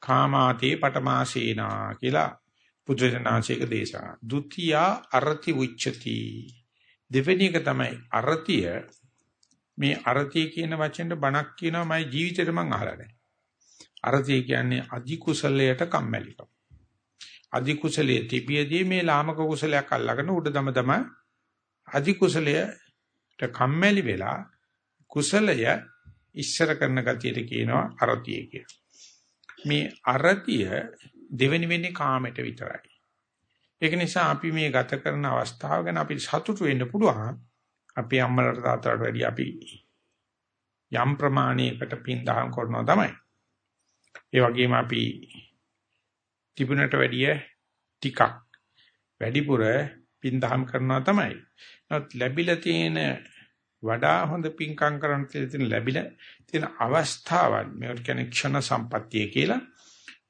කාමාතේ පටමාසීනා කියලා පුත්‍රජනාංශයක දේශනා. ဒ ුතියා අරති උච්චති දෙවෙනි එක තමයි අරතිය මේ අරතිය කියන වචෙන්ට බණක් කියනවා මගේ ජීවිතේට මං අහලා නැහැ. අරතිය කියන්නේ අධි කුසලයට කම්මැලිකම. අධි කුසලයේ තිබියදී මේ ලාමක කුසලයක් අල්ලගෙන උඩ දම දම අධි කුසලයට කම්මැලි වෙලා කුසලය ඉස්සර කරන ගතියට කියනවා අරතිය කියලා. මේ අරතිය දෙවෙනි වෙන්නේ කාමයට විතරයි. ඒක නිසා අපි මේ ගත කරන අවස්ථාව ගැන අපි සතුටු වෙන්න පුළුවන්. අපි අම්මලට තාත්තලට වැඩිය අපි යම් ප්‍රමාණයකට පින් දහම් කරනවා තමයි. ඒ වගේම අපි තිබුණට වැඩිය ටිකක් වැඩිපුර පින් දහම් කරනවා තමයි. නමුත් ලැබිලා තියෙන වඩා හොඳ පින්කම් කරන්න තියෙන ලැබිලා තියෙන අවස්ථාවන් මේකට කියන්නේ ක්ෂණ සම්පත්තිය කියලා.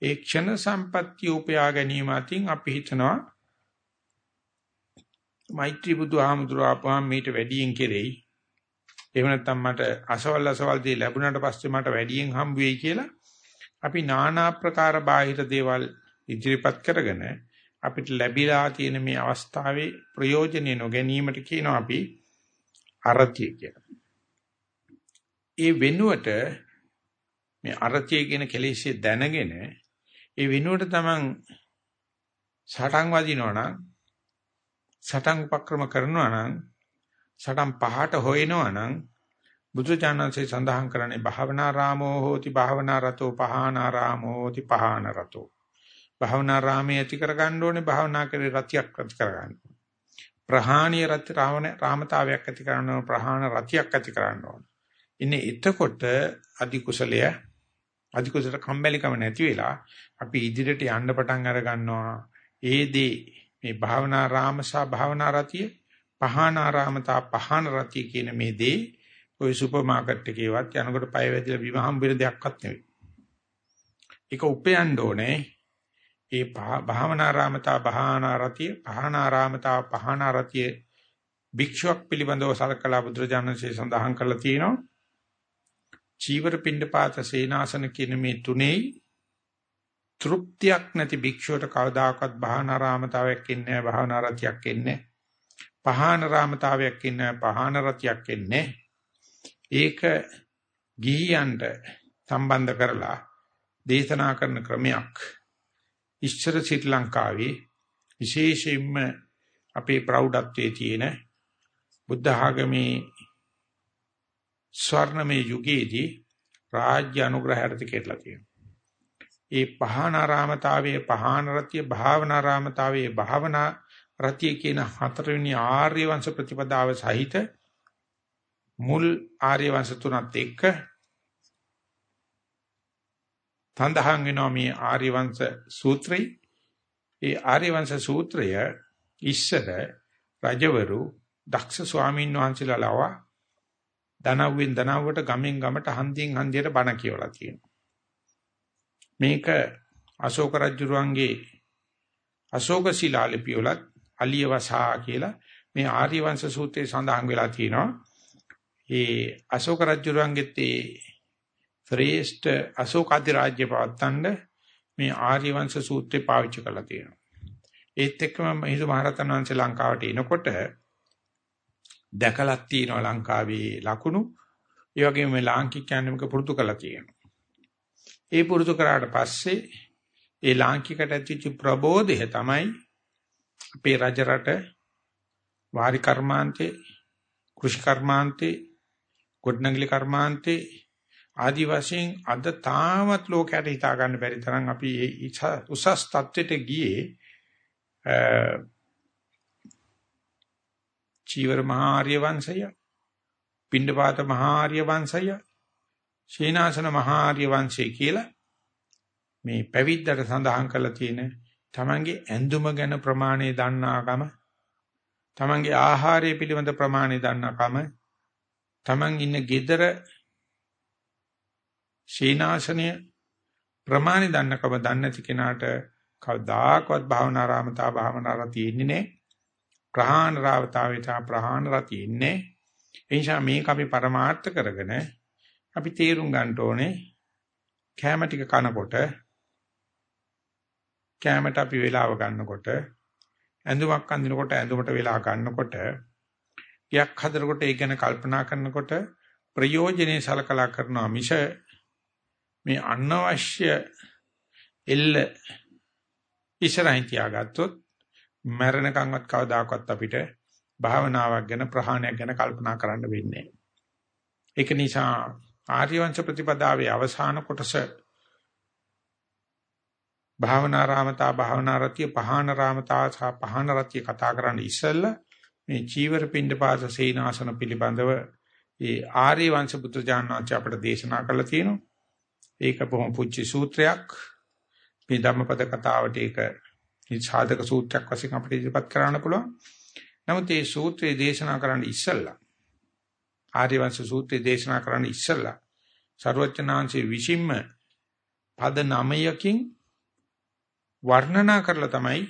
ඒ ක්ෂණ සම්පත්තිය උපයා ගැනීම අතින් අපි හිතනවා මෛත්‍රී බුදුහාමුදුරුව ආපුවාම මීට වැඩියෙන් කෙරෙයි. එහෙම නැත්නම් මට අසවල් අසවල් දේ ලැබුණාට පස්සේ මට වැඩියෙන් හම්බ වෙයි කියලා අපි নানা ප්‍රකාර බාහිර දේවල් ඉදිරිපත් කරගෙන අපිට ලැබිලා තියෙන මේ අවස්ථාවේ ප්‍රයෝජනෙ නොගැනීමට කියනවා අපි අරතිය කියලා. ඒ වෙනුවට මේ අරතිය කියන කෙලෙස්ය දැනගෙන ඒ වෙනුවට තමන් සටන් වදිනවා නම් සටන් උපක්‍රම කරනවා නම් සටන් පහට හොයනවා නම් බුදුචානන්සේ සඳහන් කරන්නේ භාවනා රාමෝ හෝති භාවනා රතෝ පහානා රාමෝ හෝති පහාන රතෝ භාවනා රාමයේ ඇති කරගන්න ඕනේ භාවනා කරේ රතියක් ඇති කරගන්න ප්‍රහාණීය රති රාවණ රාමතාවයක් ඇති කරගන්න ඕන ප්‍රහාණ රතියක් ඇති කරගන්න ඕන ඉන්නේ එතකොට අධි කුසලය අධි කුසල කම්මැලිකම නැති වෙලා අපි ඉදිරියට යන්න පටන් අර ගන්නවා ඒ දේ මේ භාවනා රාමසා භාවනා රතිය පහානාරාමතා පහාන රතිය කියන මේ දේ ওই සුපර් මාකට් එකේවත් යනකොට පය වැදිලා බිම හම්බ වෙන දෙයක්වත් නෙවෙයි. ඒක උපයන්න ඕනේ. ඒ භාවනාරාමතා පහානාරතිය පහානාරාමතා පහානාරතිය භික්ෂුවක් පිළිබඳව සලකලා බුදුරජාණන්සේ සඳහන් කරලා තියෙනවා. චීවර පිණ්ඩපාත සේනාසන කියන මේ තුනේ තෘප්තියක් නැති භික්ෂුවට කවදාකවත් භාවනාරාමතාවයක් ඉන්නේ නැහැ භාවනාරතියක් ඉන්නේ පහාන රාමතාවයක් ඉන්න පහාන රතියක් එන්නේ. ඒක ගිහියන්ට සම්බන්ධ කරලා දේශනා කරන ක්‍රමයක්. ඉස්සර ශ්‍රී ලංකාවේ විශේෂයෙන්ම අපේ ප්‍රෞಢත්වයේ තියෙන බුද්ධ ආගමේ ස්වර්ණමය යුගයේදී රාජ්‍ය අනුග්‍රහයට කියලා තියෙනවා. ඒ පහනාරාමතාවයේ පහනරතිය භාවනාරාමතාවයේ භාවනා රතිය කියන හතරවෙනි ආර්ය වංශ ප්‍රතිපදාව සහිත මුල් ආර්ය වංශ තුනත් එක්ක තඳහන් වෙනවා මේ ආර්ය වංශ සූත්‍රය. ඒ ආර්ය වංශ සූත්‍රය ඉස්සර රජවරු දක්ෂ ස්වාමීන් වහන්සේලා ලවා දනව්වෙන් දනව්වට ගමෙන් ගමට හන්දියෙන් හන්දියට බණ කියවලා තියෙනවා. මේක අශෝක රජුරුවන්ගේ අශෝක ශිලාලිපි වලත් අලියවසා කියලා මේ ආර්ය වංශ සූත්‍රයේ සඳහන් වෙලා තියෙනවා. ඒ අශෝක රජුරුවන්ගෙත් ඒ ශ්‍රේෂ්ඨ අශෝක අධිරාජ්‍ය පවත්තන්න මේ ආර්ය වංශ සූත්‍රය පාවිච්චි කරලා තියෙනවා. ඒත් එක්කම මිහිඳු මහරහතන් වහන්සේ ලංකාවට එනකොට දැකලා තියෙනවා ලංකාවේ ලකුණු. ඒ වගේම මේ ලාංකිකයන් මේක පුරුදු කරලා තියෙනවා. ඒ පුරුදු කරාට පස්සේ ඒ ලාංකිකට ඇතිවෙච්ච ප්‍රබෝධය තමයි අපේ රජ රට වාරි කර්මාන්තේ කෘෂි කර්මාන්තේ ගොඩනැගිලි කර්මාන්තේ ආදි වශයෙන් අද තාමත් ලෝකයට හිතා ගන්න බැරි තරම් අපි උසස් තත්ත්වයට ගියේ චීවර මහාර්ය වංශය පිණ්ඩපාත මහාර්ය වංශය ශේනාසන මහාර්ය වංශය කියලා මේ පැවිද්දට සඳහන් කරලා තියෙන තමන්ගේ ඇඳුම ගැන ප්‍රමාණය දන්නාකම තමන්ගේ ආහාරය පිළිබඳ ප්‍රමාණය දන්නාකම තමන් ඉන්න gedara ශීනාසනය ප්‍රමාණි දන්නකම දන්නේ නැති කෙනාට කවදාකවත් භාවනාරාමතා භාවනාරා තියෙන්නේ නැහැ. ප්‍රහාණ රාවතාවේ තා ප්‍රහාණ රතිය ඉන්නේ. ඒ නිසා මේක අපි પરමාර්ථ කරගෙන අපි තේරුම් ගන්න ඕනේ කැම ටික කනකොට කැමට අපි වෙලාව ගන්නකොට ඇඳුමක් අඳිනකොට ඇඳුමට වෙලා ගන්නකොට යක් හදනකොට ඒ ගැන කල්පනා කරනකොට ප්‍රයෝජනේ සලකලා කරනවා මිස මේ අනවශ්‍ය එල්ල ඉස්සරහින් තියාගත්තොත් මරණකම්වත් කවදාකවත් අපිට භාවනාවක් ගැන ප්‍රහාණයක් ගැන කල්පනා කරන්න වෙන්නේ ඒක නිසා ආර්යවංශ ප්‍රතිපදාවේ අවසාන කොටස භාවනා රාමතා භාවනා රතිය පහාන රාමතා සහ පහාන රතිය කතා කරන්න ඉස්සෙල්ලා මේ චීවර පිණ්ඩපාත සේනාසන පිළිබඳව ඒ ආර්ය වංශ පුත්‍ර ජානනාච අපට දේශනා කළා තියෙනවා. ඒක බොහොම පුංචි සූත්‍රයක්. මේ ධම්මපද කතාවට ඒක සාධක සූත්‍රයක් වශයෙන් අපිට ඉදිරිපත් කරන්න පුළුවන්. නමුත් මේ සූත්‍රය දේශනා කරන්න ඉස්සෙල්ලා ආර්ය වංශ සූත්‍රය දේශනා කරන්න ඉස්සෙල්ලා ਸਰවඥාන්සේ විසින්ම පද 9කින් වර්ණනා කරලා තමයි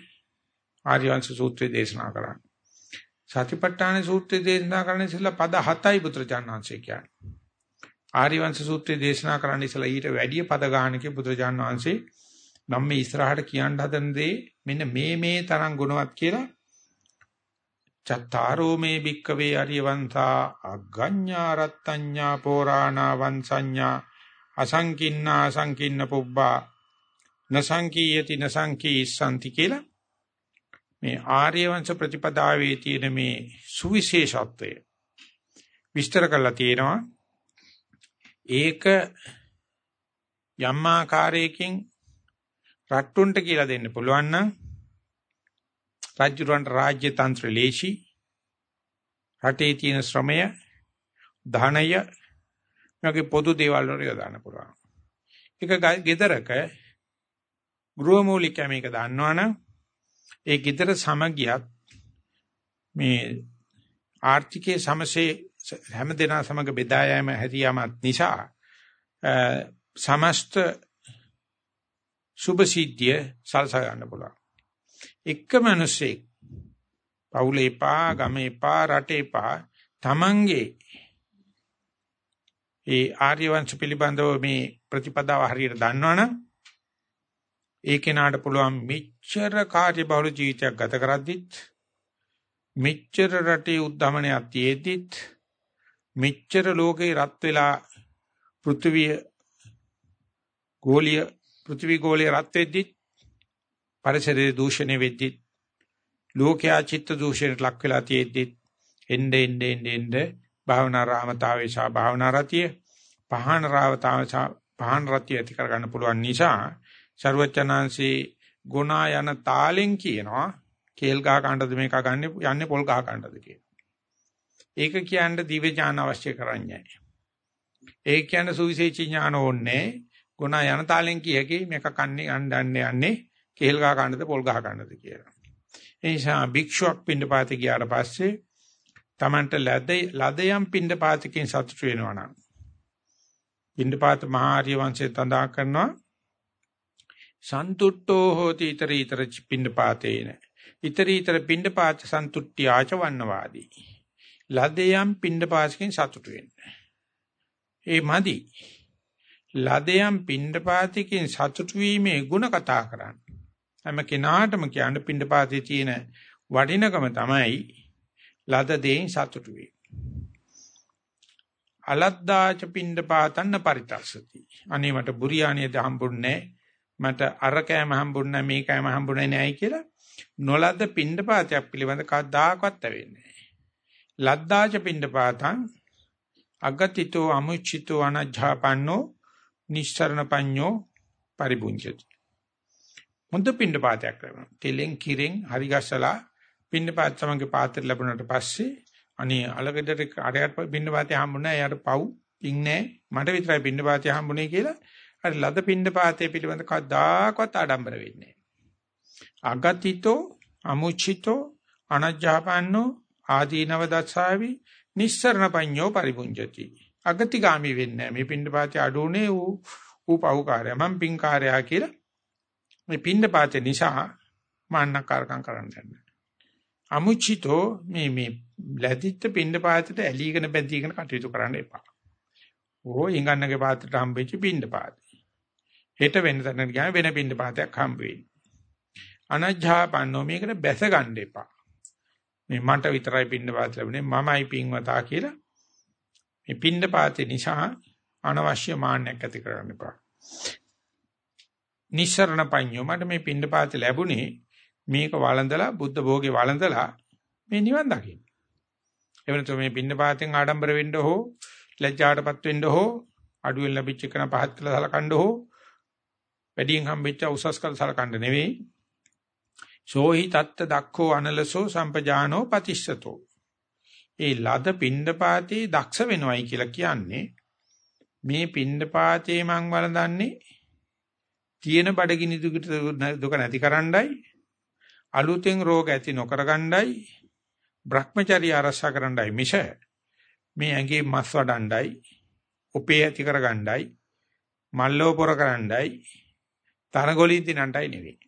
ආර්යවංශ සූත්‍රය දේශනා කරන්නේ. සතිපට්ඨාන සූත්‍රය දේශනා කරන්න ඉස්සෙල්ලා පද 7යි පුත්‍රජානංශය කියන්නේ. ආර්යවංශ සූත්‍රය දේශනා කරන්න ඉස්සෙල්ලා ඊට වැඩිය පද ගානකේ පුත්‍රජානංශේ නම් මේ ඉස්සරහට කියන්න හදන දේ මෙන්න මේ මේ තරම් ගුණවත් කියලා චත්තාරෝ මේ භික්කවේ අරියවන්තා අග්ගඤ්ඤා රත්ත්‍ඤ්ඤා පෝරාණා වංසඤ්ඤා අසංකින්නා අසංකින්න පුබ්බා නසංකීයති නසංකීස්සanti කියලා මේ ආර්ය වංශ ප්‍රතිපදාවේ තියෙන මේ සුවිශේෂත්වය විස්තර කරලා තියෙනවා. ඒක යම් ආකාරයකින් රට්ටුන්ට කියලා දෙන්න පුළුවන් නම් රාජ්‍යරන්ට රාජ්‍ය තන්ත්‍ර ලේසි රටේ තියෙන ශ්‍රමය ධනය මේකේ පොදු දේවල් වලට යොදාන්න පුළුවන්. ඒක ගෙදරක ගෘහමූලික මේක දන්නවනම් ඒ gider සමගියත් මේ ආර්ථිකයේ සමසේ හැම දෙනා සමග බෙදා යාම හැදියාමත් නිසා සමස්ත සුභ සිද්ධිය සල්සා ගන්න පුළුවන්. එක මිනිසෙක් පවුල එපා, ගම එපා, රට එපා තමන්ගේ ඒ ආර්ය වංශ පිළිබඳව මේ ප්‍රතිපදාව හරියට දන්නවනම් ඒ කෙනාට පුළුවන් මෙච්චර කාර්යබහුල ජීවිතයක් ගත කරද්දිත් මෙච්චර රටේ උද්ධමනයක් තියෙද්දිත් මෙච්චර ලෝකේ රත් වෙලා පෘථිවිය ගෝලීය පෘථිවි ගෝලීය රත් වෙද්දිත් පරිසරයේ දූෂණය වෙද්දිත් ලෝකයා චිත්ත දූෂණයට ලක් වෙලා තියෙද්දිත් එnde ende ende ende භාවනා රාමතාවේ සා භාවනා රතිය පහන රාවතාව පහන රතිය ඇති කරගන්න පුළුවන් නිසා ਸਰවචනාංශී ගුණා යන තාලෙන් කියනවා කේල් ගහ කණ්ඩද මේක ගන්න යන්නේ පොල් ගහ කණ්ඩද කියලා. ඒක කියන්න දිව්‍ය ඥාන අවශ්‍ය කරන්නේ නැහැ. ඒක කියන්න සුවිශේෂී ඥාන ඕනේ. ගුණා යන තාලෙන් කියකි මේක කන්නේ යන්නේ යන්නේ කේල් ගහ කණ්ඩද පොල් ගහ කණ්ඩද කියලා. ඒ නිසා භික්ෂුවක් පින්නපාත ගියාට පස්සේ Tamanට ලද ලදයන් පින්නපාතකින් සතුට වෙනවා නම් පින්නපාත මහා ආර්ය වංශයේ තඳා කරනවා සන්තුට්ඨෝ හෝති iter iter පින්නපාතේන iter iter පින්නපාත සන්තුට්ඨ්‍යාච වන්නවාදී ලදයන් පින්නපාතකින් සතුට වෙන්න ඒ මදි ලදයන් පින්නපාතකින් සතුට වීමේ ಗುಣ කතා කරන්න හැම කෙනාටම කියන්න පින්නපාතේ තියෙන වටිනකම තමයි ලද දෙයින් සතුටු වේ. අලද්දාච පින්නපාතන්න පරිතස්සති. අනේ මට බුරියානියද හම්බුන්නේ මට අර කෑම හම්බුන්නේ මේ කෑම හම්බුන්නේ නැයි කියලා නොලද්ද පින්නපාතයක් පිළිබඳ කවදාකවත් වෙන්නේ නැහැ. ලද්දාච පින්නපාතං අගතිතෝ අමුචිතෝ අනජ්ජාපන්නෝ නිස්සරණ පඤ්ඤෝ පරිබුංජති. හොඳ පින්නපාතයක් කරනවා. තෙලෙන් කිරෙන් හරි ගස්සලා පින්නපාත තමන්ගේ පාත්‍රය ලැබුණාට පස්සේ අනේ අලගඩට අරයට පින්නපාතය හම්බුනේ එයාට පව් පිං නෑ මට විතරයි පින්නපාතය හම්බුනේ කියලා අර ලද පින්නපාතය පිළිබඳ කවදාකවත් ආඩම්බර වෙන්නේ නෑ අගතිතෝ අමුචිතෝ අනජ්ජාපන්නෝ ආදීනව දස්සාවි නිස්සරණ පඤ්ඤෝ පරිපුංජති අගතිගාමි වෙන්නේ මේ පින්නපාතය අඩුනේ ඌ ඌ පව්කාරය මම පින්කාරයා කියලා මේ පින්නපාතේ නිසා මාන්නකාරකම් කරන්න යනවා අමුචිතෝ මේ මේ ලැදිච්ච පින්න පාතට ඇලීගෙන බැඳීගෙන කටයුතු කරන්න එපා. ඕ ඉංගන්නගේ පාත්‍රයට හම්බෙච්ච පින්න පාතේ. හෙට වෙන තැනකට ගියාම වෙන පින්න පාතයක් හම්බ වෙයි. අනජ්ජාපන්නෝ මේකට බැස ගන්න එපා. මේ මට විතරයි පින්න පාත ලැබුණේ මමයි පින්වතා කියලා මේ පින්න පාතේ නිසා අනවශ්‍ය මාන්නයක් ඇති කරන්න එපා. නිස්සරණ පඤ්ඤෝ මට මේ පින්න පාත ලැබුණේ මේක වළඳලා බුද්ධ භෝගේ වළඳලා මේ නිවන් දකින්න. එවනතු මේ පින්නපාතෙන් ආඩම්බර වෙන්න හෝ ලැජ්ජාටපත් වෙන්න හෝ අඩුවෙන් ලැබිච්ච එකන පහත් කළ සලකන්න හෝ වැඩියෙන් හම්බෙච්ච උසස් කළ සලකන්න නෙවෙයි. සෝහි තත්ත දක්ඛෝ අනලසෝ සම්පජානෝ පතිස්සතෝ. ඒ ලද පින්නපාතේ දක්ෂ වෙනවයි කියලා කියන්නේ මේ පින්නපාතේ මං වළඳන්නේ තියෙන බඩගිනි දුක නැති කරන්නයි අලුතෙන් රෝග ඇති නොකර ගණ්ඩායි Brahmacharya ආරක්ෂා කරන්නයි මිස මේ ඇඟේ මස් වඩණ්ඩායි උපේ ඇති කර ගණ්ඩායි මල්ලෝ පොර කරණ්ඩායි තරගොලින් දිනණ්ඩායි නෙවෙයි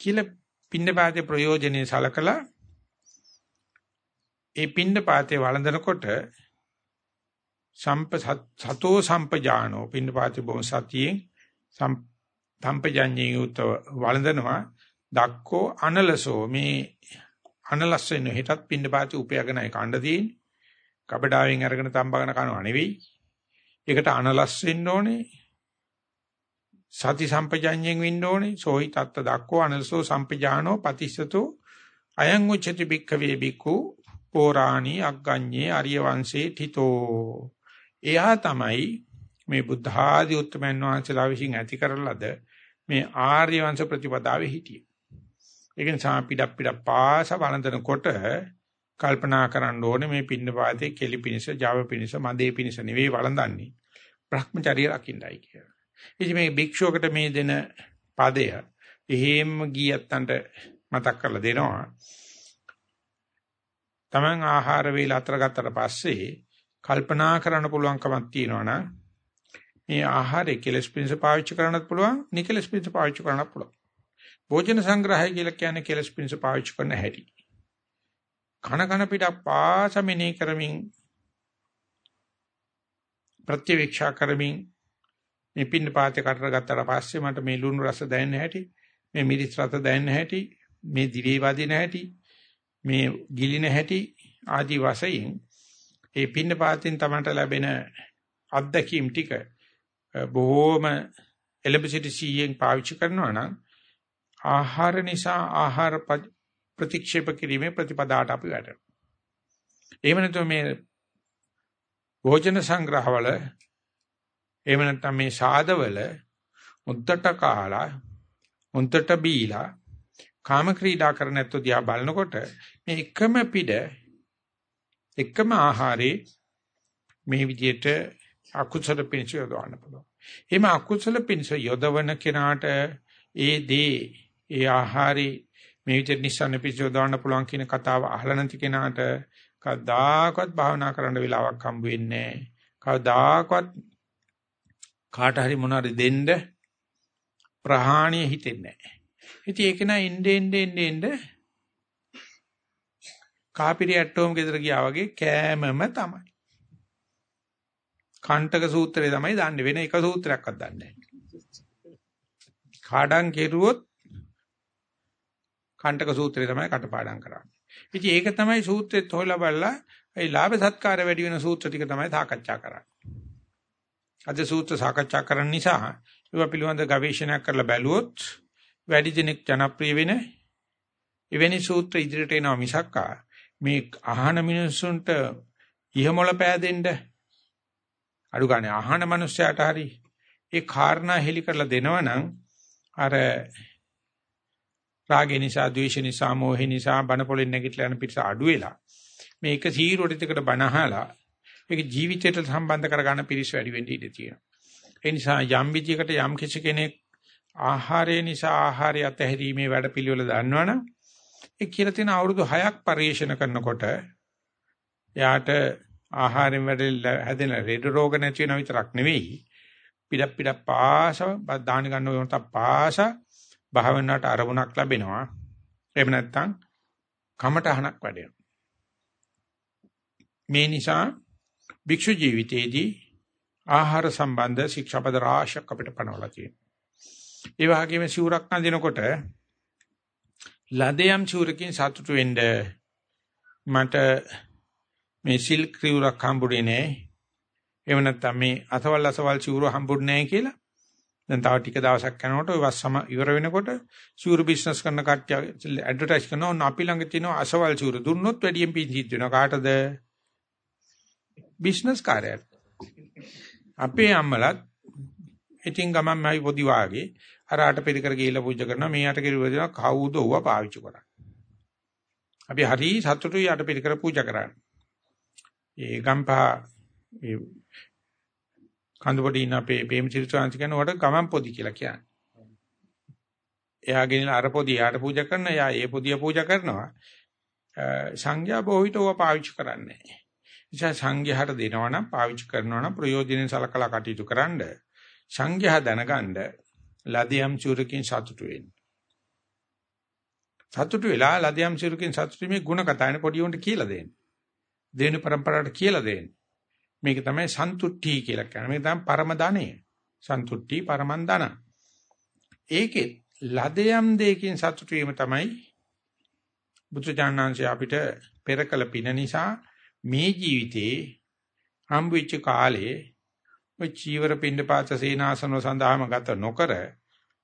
කියලා පින්නපාතේ ප්‍රයෝජනේ සලකලා ඒ පින්නපාතේ වළඳනකොට සම්ප සතෝ සම්පජානෝ පින්නපාතේ බොහොම සතියෙන් සම්පජඤ්ඤේ උතව වළඳනවා දක්කෝ අනලසෝ මේ අනලස් වෙන හෙටත් පින්නපාති උපයගෙනයි කණ්ඩ තියෙන්නේ. කබඩාවෙන් අරගෙන තම්බගෙන කනවා නෙවෙයි. ඒකට අනලස් වෙන්න ඕනේ. සති සම්පජඤ්ඤයෙන් වෙන්න ඕනේ. සෝහි තත්ත දක්කෝ අනලසෝ සම්පජානෝ පතිස්සතෝ අයං උච්චති බික්ඛවේ බික්ඛු පෝරාණී අග්ගඤ්ඤේ ආර්ය වංශේ තිතෝ. එයා තමයි මේ බුද්ධ ආදී උත්තමයන් වහන්සේලා විසින් ඇති කරලද මේ ආර්ය වංශ ප්‍රතිපදාවේ හිටියේ. ඒක නිසා පිටක් පිටක් පාස වළඳනකොට කල්පනා කරන්න ඕනේ මේ පින්න පාතේ කෙලි පිනිස, Java පිනිස, මදේ පිනිස නෙවෙයි වළඳන්නේ. Brahmacharya රකින්නයි කියලා. ඉතින් මේ භික්ෂුවකට මේ දෙන පදය එහෙම ගියත්තන්ට මතක් කරලා දෙනවා. Taman ආහාර වේල අතර ගත්තට පස්සේ කල්පනා කරන්න පුළුවන්කමක් තියෙනවා නම් මේ ආහාරය කෙලස් පිණිස පාවිච්චි කරන්නත් පුළුවන්, නිකලස් පිණිස පාවිච්චි කරන්නත් පුළුවන්. භෝජන සංග්‍රහය කියලා කියන්නේ කෙලස් පිණිස පාවිච්චි කරන හැටි. කන කන පිටක් පාසමිනේ කරමින් ප්‍රතිවීක්ෂා කරමින් මේ පින්න පාතේ කටර ගත්තට පස්සේ මට මේ ලුණු රස දැනෙන හැටි මේ මිරිස් රස දැනෙන හැටි මේ දිවේ වදින හැටි මේ ගිලින හැටි ආදි වශයෙන් ඒ පින්න පාතින් තමන්ට ලැබෙන අත්දැකීම් ටික බොහෝම එලෙබසිටි සීයෙන් පාවිච්චි කරනවා නම් ආහාර නිසා ආහාර ප්‍රතික්ෂේප කිරීමේ ප්‍රතිපදාට අපි වැටෙනවා. එහෙම නැත්නම් මේ භෝජන සංග්‍රහවල එහෙම නැත්නම් මේ සාදවල මුද්දට කාලා මුද්දට බීලා කාම ಕ್ರೀඩා කරන ඇත්තෝ දිහා බලනකොට මේ එකම පිට එකම ආහාරේ මේ විදිහට අකුසල පිණිස යොදවන්න පුළුවන්. එහෙම අකුසල පිණිස යොදවන කෙනාට ඒ දේ ඒ ආහාරේ මේ විදිහට නිස්සන්න පිණිස යොදවන්න පුළුවන් කියන කතාව අහලා නැති කෙනාට කවදාකවත් භාවනා කරන්න වෙලාවක් හම්බ වෙන්නේ නැහැ. කවදාකවත් කාට හරි මොනවාරි දෙන්න ප්‍රහාණිය හිතෙන්නේ නැහැ. ඉතින් ඒක නා එnde ende ende ende කාපිරි ඇට්ටෝම් ගෙදර ගියා වගේ කෑමම තමයි. කණ්ඨක සූත්‍රය තමයි දන්නේ වෙන එක සූත්‍රයක්වත් දන්නේ නැහැ. කාඩම් කෙරුවොත් කණ්ඨක සූත්‍රය තමයි කටපාඩම් කරන්නේ. ඉතින් ඒක තමයි සූත්‍රෙත් හොයලා බලලා ඒ ලාභ සත්කාර වැඩි වෙන සූත්‍ර ටික තමයි සාකච්ඡා කරන්නේ. අද සූත්‍ර සාකච්ඡා කරන්න නිසා ඒවා පිළිබඳ ගවේෂණයක් කරලා බැලුවොත් වැඩි දෙනෙක් ජනප්‍රිය වෙන එවැනි සූත්‍ර ඉදිරියට එනවා මිසක්කා මේ අහන මිනිස්සුන්ට ඉහමොළ පෑදෙන්න අඩු ගන්න. අහන මිනිස්සයාට හරි ඒ කාරණා හෙලි කරලා දෙනවනම් අර රාගය නිසා, ද්වේෂ නිසා, මෝහ නිසා බන පොලෙන් නැගිටලා යන පිටස අඩු වෙලා මේක සීරුවට දෙකට බනහලා ඒක ජීවිතයට සම්බන්ධ කරගන්න පිරිස වැඩි වෙන්න ඉඩ තියෙනවා. ඒ නිසා යම් විදියකට යම් කිසි කෙනෙක් ආහාරය නිසා ආහාරය අතහැරීමේ වැඩපිළිවෙල දන්නවනම් ඒ කියලා තියෙන අවුරුදු 6ක් පරිශන කරනකොට එයාට ආහාරයෙන් වැඩ හැදෙන රෙඩ රෝග නැති වෙන විතරක් නෙවෙයි. පිටක් පිටක් පාස දාන ගන්න ඕනට පාස භාවනාවට අරමුණක් ලැබෙනවා. එහෙම නැත්නම් කමටහනක් වැඩෙනවා. මේ නිසා භික්ෂු ජීවිතයේදී ආහාර සම්බන්ධ ශික්ෂාපද රාශියක් අපිට පනවලා තියෙනවා ඒ වගේම සිවුරක් අඳිනකොට ලදයම් සිවුරකින් සතුටු වෙන්න මට මේ සිල්ක් සිවුරක් හම්බුනේ නෑ. එහෙම නැත්නම් මේ අසවල් අසවල් සිවුර හම්බුනේ නෑ කියලා. දැන් තව ටික දවසක් යනකොට ඔය වස්සම ඉවර වෙනකොට සිවුරු බිස්නස් කරන කට්ටිය ඇඩ්වර්ටයිස් කරනවා අපි ළඟ තියෙන අසවල් සිවුර දුන්නොත් වැඩියෙන් පිංසිත් වෙනවා කාටද? බිස්නස් කාර්යයට. අපේ අම්මලත් ඉතින් ගමන්මයි පොඩි වාගේ අර අට පිළිකර ගිහිල්ලා පූජා කරනවා මේ අට කිරි වදිනවා කවුද ඔව පාවිච්චි කරන්නේ. අපි හරි සතුටුයි අට පිළිකර පූජා කරන්නේ. ඒ ගම්පහ ඒ කඳුබඩි ඉන්න අපේ ප්‍රේමචිත්‍රාංශ කරනකොට ගමන් පොදි කියලා කියන්නේ. එයා ගෙනිලා අර පොදි යාට පූජා කරන එයා ඒ පොදිය පූජා කරනවා. සංඝයා බොහෝ විට පාවිච්චි කරන්නේ නැහැ. නිසා සංඝයාට දෙනවා නම් පාවිච්චි කරනවා නම් ප්‍රයෝජනෙට සලකලා කටයුතු කරන්න. සංඝයා දැනගන්න ලදියම් චුරකින් සතුටු වෙන්න. සතුටු වෙලා ලදියම් චුරකින් සතුටු මේ ಗುಣ කතානේ පොඩි උන්ට කියලා දෙන්න. දෙවෙනි પરම්පරාවට කියලා දෙන්න. මේක තමයි සන්තුට්ටි කියලා කියන්නේ. මේක තමයි පරම ධනෙ. සන්තුට්ටි පරමං ධන. ඒකෙත් ලදයම් දෙයකින් සතුටු වීම තමයි බුදුචානන්සේ අපිට පෙරකල පින නිසා මේ ජීවිතේ හම්බ වෙච්ච කාලේ ඔය චීවර පින්ඩපාත සේනාසන සඳහාම ගත නොකර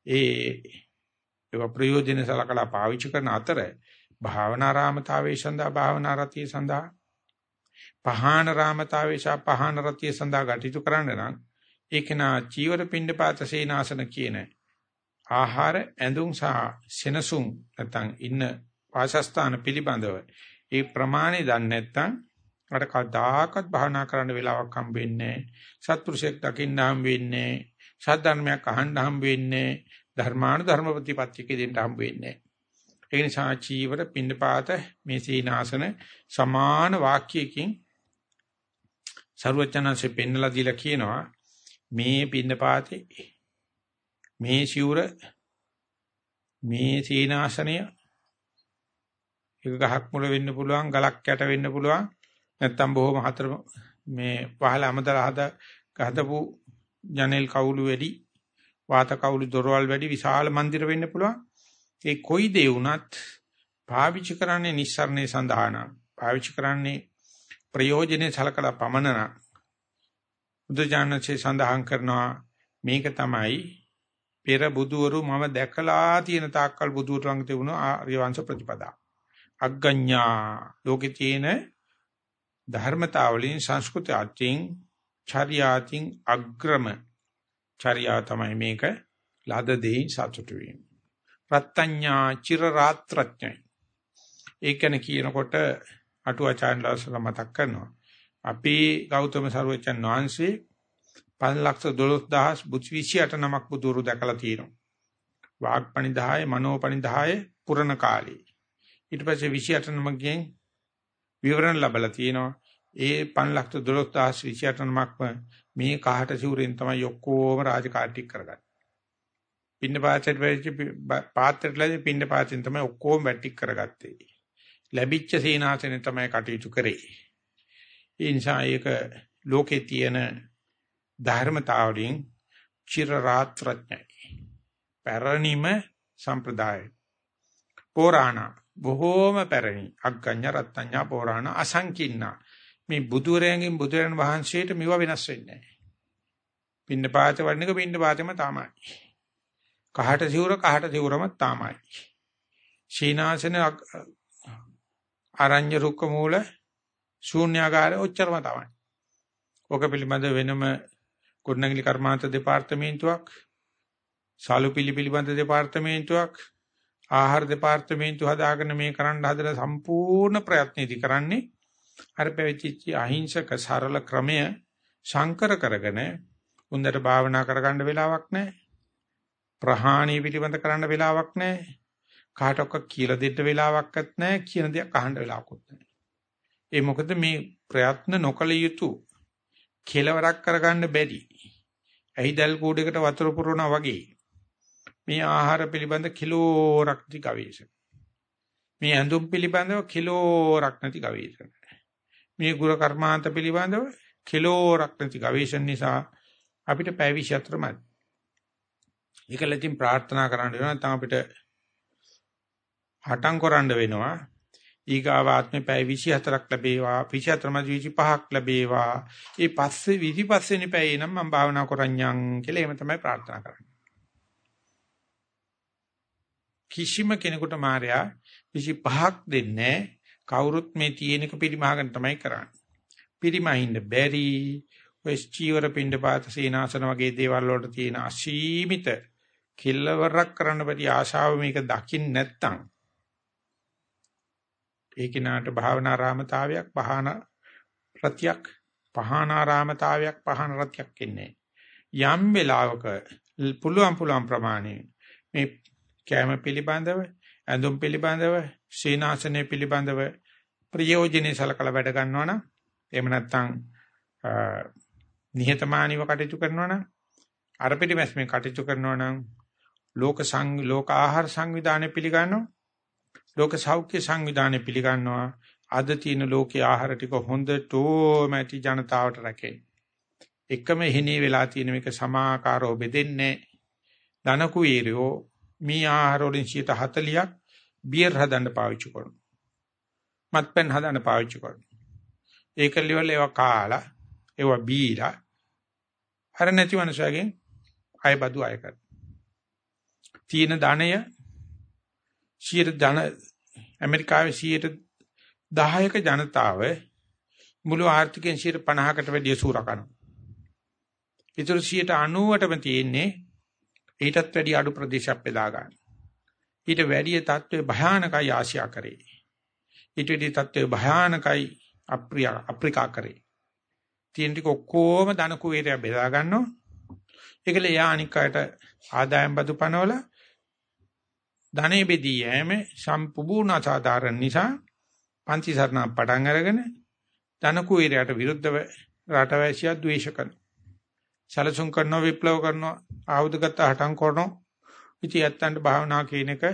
ඒ ඒව ප්‍රයෝජන සලකලා පාවිච්චි කරන අතර භාවනා රාමතාවේ සඳහා භාවනා රතිය සඳහා පහාන රාමතාවේ ශා පහාන රතිය සඳහා ගටිතු කරන්න නම් ඒක නා චීවර පින්ඩපාත සේනාසන කියන ආහාර ඇඳුම් සහ සෙනසුන් නැත්නම් ඉන්න වාසස්ථාන පිළිබඳව ඒ ප්‍රමාණය දන්නේ නැත්නම් අර කවදාකවත් භාවනා කරන්න වෙලාවක් හම්බ වෙන්නේ සත්පුරුෂයෙක් දකින්න හම්බ වෙන්නේ සද්ධර්මයක් අහන්න හම්බ වෙන්නේ ධර්මානු ධර්ම ප්‍රතිපත්තියක දෙන්න හම්බ වෙන්නේ ඒ නිසා චීවර පින්නපාත මේ සීනාසන සමාන වාක්‍යයකින් ਸਰවචනanse පෙන්නලා දීලා කියනවා මේ පින්නපාතේ මේ සිවුර මේ සීනාසනය එක ගහක් මුල වෙන්න පුළුවන් ගලක් යට වෙන්න පුළුවන් නැත්තම් බොහොම හතර මේ පහළ අමතලා හද හදපු ජනෙල් කවුළු වැඩි වාත කවුළු දොරවල් වැඩි විශාල મંદિર වෙන්න පුළුවන් ඒ කොයි දේ වුණත් පාවිච්චි කරන්නේ නිස්සරණේ සඳහාන පාවිච්චි කරන්නේ ප්‍රයෝජනේ සලකලා පමණන බුදුජානකසේ සඳහන් කරනවා මේක තමයි පෙර බුදවරු මම දැකලා තියෙන තාක්කල් බුදුරු ළඟ තිබුණ ආර්ය වංශ ප්‍රතිපදා. අග්ගඤ්ඤා ලෝකේ තියෙන ධර්මතාවලින් සංස්කෘති අත්‍යං චර්යාතින් අග්‍රම චර්යා තමයි මේක ලද දෙයින් සතුටු වීම. රත්ත්‍ඤ්ඤා චිර රාත්‍රඥයි. ඒ කියන කියනකොට අටුවාචාන්ලාසල මතක් කරනවා. අපි ගෞතම සර්වචන් වහන්සේ 512000 බුද්ධ 28 නමක් බුදුරු දැකලා තියෙනවා. වාග්පණිදාය මනෝපණිදාය පුරණ කාලේ. ඊට පස්සේ 28 නමකින් විවරණ ලැබලා තියෙනවා. ඒ 512028 නමක්ම මේ කහට සිවුරෙන් තමයි ඔක්කොම රාජකාටි කරගන්නේ. පින්න පාත්‍රයට වෙච්ච පාත්‍රයට ලැබි පින්න පාත්‍රෙන් තමයි ඔක්කොම වැටික් කරගත්තේ. ලැබිච්ච සීනාසනෙ තමයි කටයුතු කරේ. ඒ නිසා ඒක ලෝකේ තියෙන ධර්මතාවලින් චිර රාත්‍රඥයි. පැරණිම සම්ප්‍රදාය. පුරාණ බොහෝම පැරණි අග්ගඤ්ඤ රත්ත්‍ඤ්ඤා පුරාණ අසංකින්නා මේ බුදුරයන්ගෙන් බුදුරන් වහන්සේට මේවා වෙනස් වෙන්නේ නැහැ. පින්න පාත වඩනක පින්න පාතෙම තමයි. කහට සිවුර කහට සිවුරම තමයි. ශීනාසන ආරඤ්‍ය රුක්ක මූල ශූන්‍යාකාරය ඔච්චරම තමයි. ඔක පිළිබඳ වෙනම ගොඩනැගිලි කර්මාන්ත දෙපාර්තමේන්තුවක් සාලු පිළි පිළිබඳ දෙපාර්තමේන්තුවක් ආහාර දෙපාර්තමේන්තුව හදාගෙන මේ කරන්න හදන සම්පූර්ණ ප්‍රයත්නෙදි කරන්නේ අර පැවිදිච්ච අහිංසක සරල ක්‍රමය සංකර කරගෙන උන්දට භාවනා කරගන්න වෙලාවක් නැහැ. ප්‍රහාණී පිළිබඳ කරන්න වෙලාවක් නැහැ. කාටවත් කියලා දෙන්න වෙලාවක්වත් නැහැ. කියන දේ අහන්න වෙලාවකුත් නැහැ. ඒ මොකද මේ ප්‍රයත්න නොකළ යුතු කෙලවරක් කරගන්න බැරි. ඇහිදල් කූඩේකට වතුර පුරවනා වගේ මේ ආහාර පිළිබඳ කිලෝරක් නැති ගවේෂණ. මේ ඇඳුම් පිළිබඳව කිලෝරක් නැති ගවේෂණ. මේ ගුරු කර්මාන්ත පිළිබඳව කිලෝරක් නැති ගවේෂණ නිසා අපිට පැය 24 මත්. ඒකලකින් ප්‍රාර්ථනා කරන්න වෙනවා නැත්නම් අපිට හටම් කරන්න වෙනවා. ඊගාව ආත්මේ පැය 24ක් ලැබේවා 24 මත 25ක් ලැබේවා. ඒ පස්සේ 25 වෙනි පැයේ නම් මම භාවනා කරන්නම් කියලා එහෙම තමයි ප්‍රාර්ථනා කරන්නේ. කිසිම කෙනෙකුට මායя 25ක් දෙන්නේ කවුරුත් මේ තියෙනක පිරිමහගෙන තමයි කරන්නේ. පිරිමහින්න බැරි ඔය චීවර පින්ඩ පාත සීනාසන වගේ දේවල් වලට තියෙන අසීමිත කිල්ලවරක් කරන්න බැරි ආශාව මේක දකින්න නැත්තම් ඒ කිනාට භාවනාරාමතාවයක් පහන ප්‍රත්‍යක් පහනාරාමතාවයක් පහන රත්‍යක් ඉන්නේ යම් වෙලාවක පුළුවන් පුළුවන් ප්‍රමාණය මේ කැම පිළිබඳව ඇඳුම් පිළිබඳව සීනාසනය පිළිබඳව ප්‍රයෝජනෙයි සලකලා වැඩ ගන්නවා නම් එහෙම නැත්නම් නිහතමානීව කටයුතු කරනවා නම් අර පිටිමැස්මේ කටයුතු කරනවා නම් ලෝක සං ලෝක ආහාර සංවිධානය පිළිගන්නවා ලෝක සෞඛ්‍ය සංවිධානය පිළිගන්නවා අද තියෙන ලෝකේ ආහාර ටික හොඳටම ඇති ජනතාවට රැකේ. එකම හිණේ වෙලා තියෙන මේක සමාකාරව බෙදෙන්නේ ධන කුීරයෝ මේ ආහාර වලින් 40ක් බියර් හදන්න පාවිච්චි කරනවා. මත්පැන් හදන්න පාවිච්චි කරනවා. ඒක ලෙවල් ඒවා කාලා ඒවා බීලා අර නැති මනුස්සයගෙන් අය බදු අය කර. තීන ධනය 100 ධන ඇමරිකාවේ 10ක ජනතාව මුළු ආර්ථිකයෙන් 50කට වැඩිය සූරකනවා. ඊටු 90%ටම තියෙන්නේ ඊටත් වැඩි අඩු ප්‍රදේශයක් බෙදා ගන්න. ඊට වැඩි තත්ත්වයේ භයානකයි ආසියා කරේ. ඊට වැඩි තත්ත්වයේ භයානකයි අප්‍රිය අප්‍රිකා කරේ. තියෙන ටික ඔක්කොම ධන කුවේරය බෙදා ගන්නවා. ඒකල යා අනික් අයට ආදායම් බදු පනවල ධනෙ බෙදී යෑම සම්පූර්ණ අසාධාරණ නිසා පන්ති සරණ පටන් අරගෙන ධන කුවේරයට විරුද්ධව රටවැසියා ද්වේෂ කරනවා. සැලසුම් කරනවා විප්ලව කරනවා ආයුධ ගත්ත හටම් කරනවා ඉතින් ඇත්තන්ට භාවනා කියන එක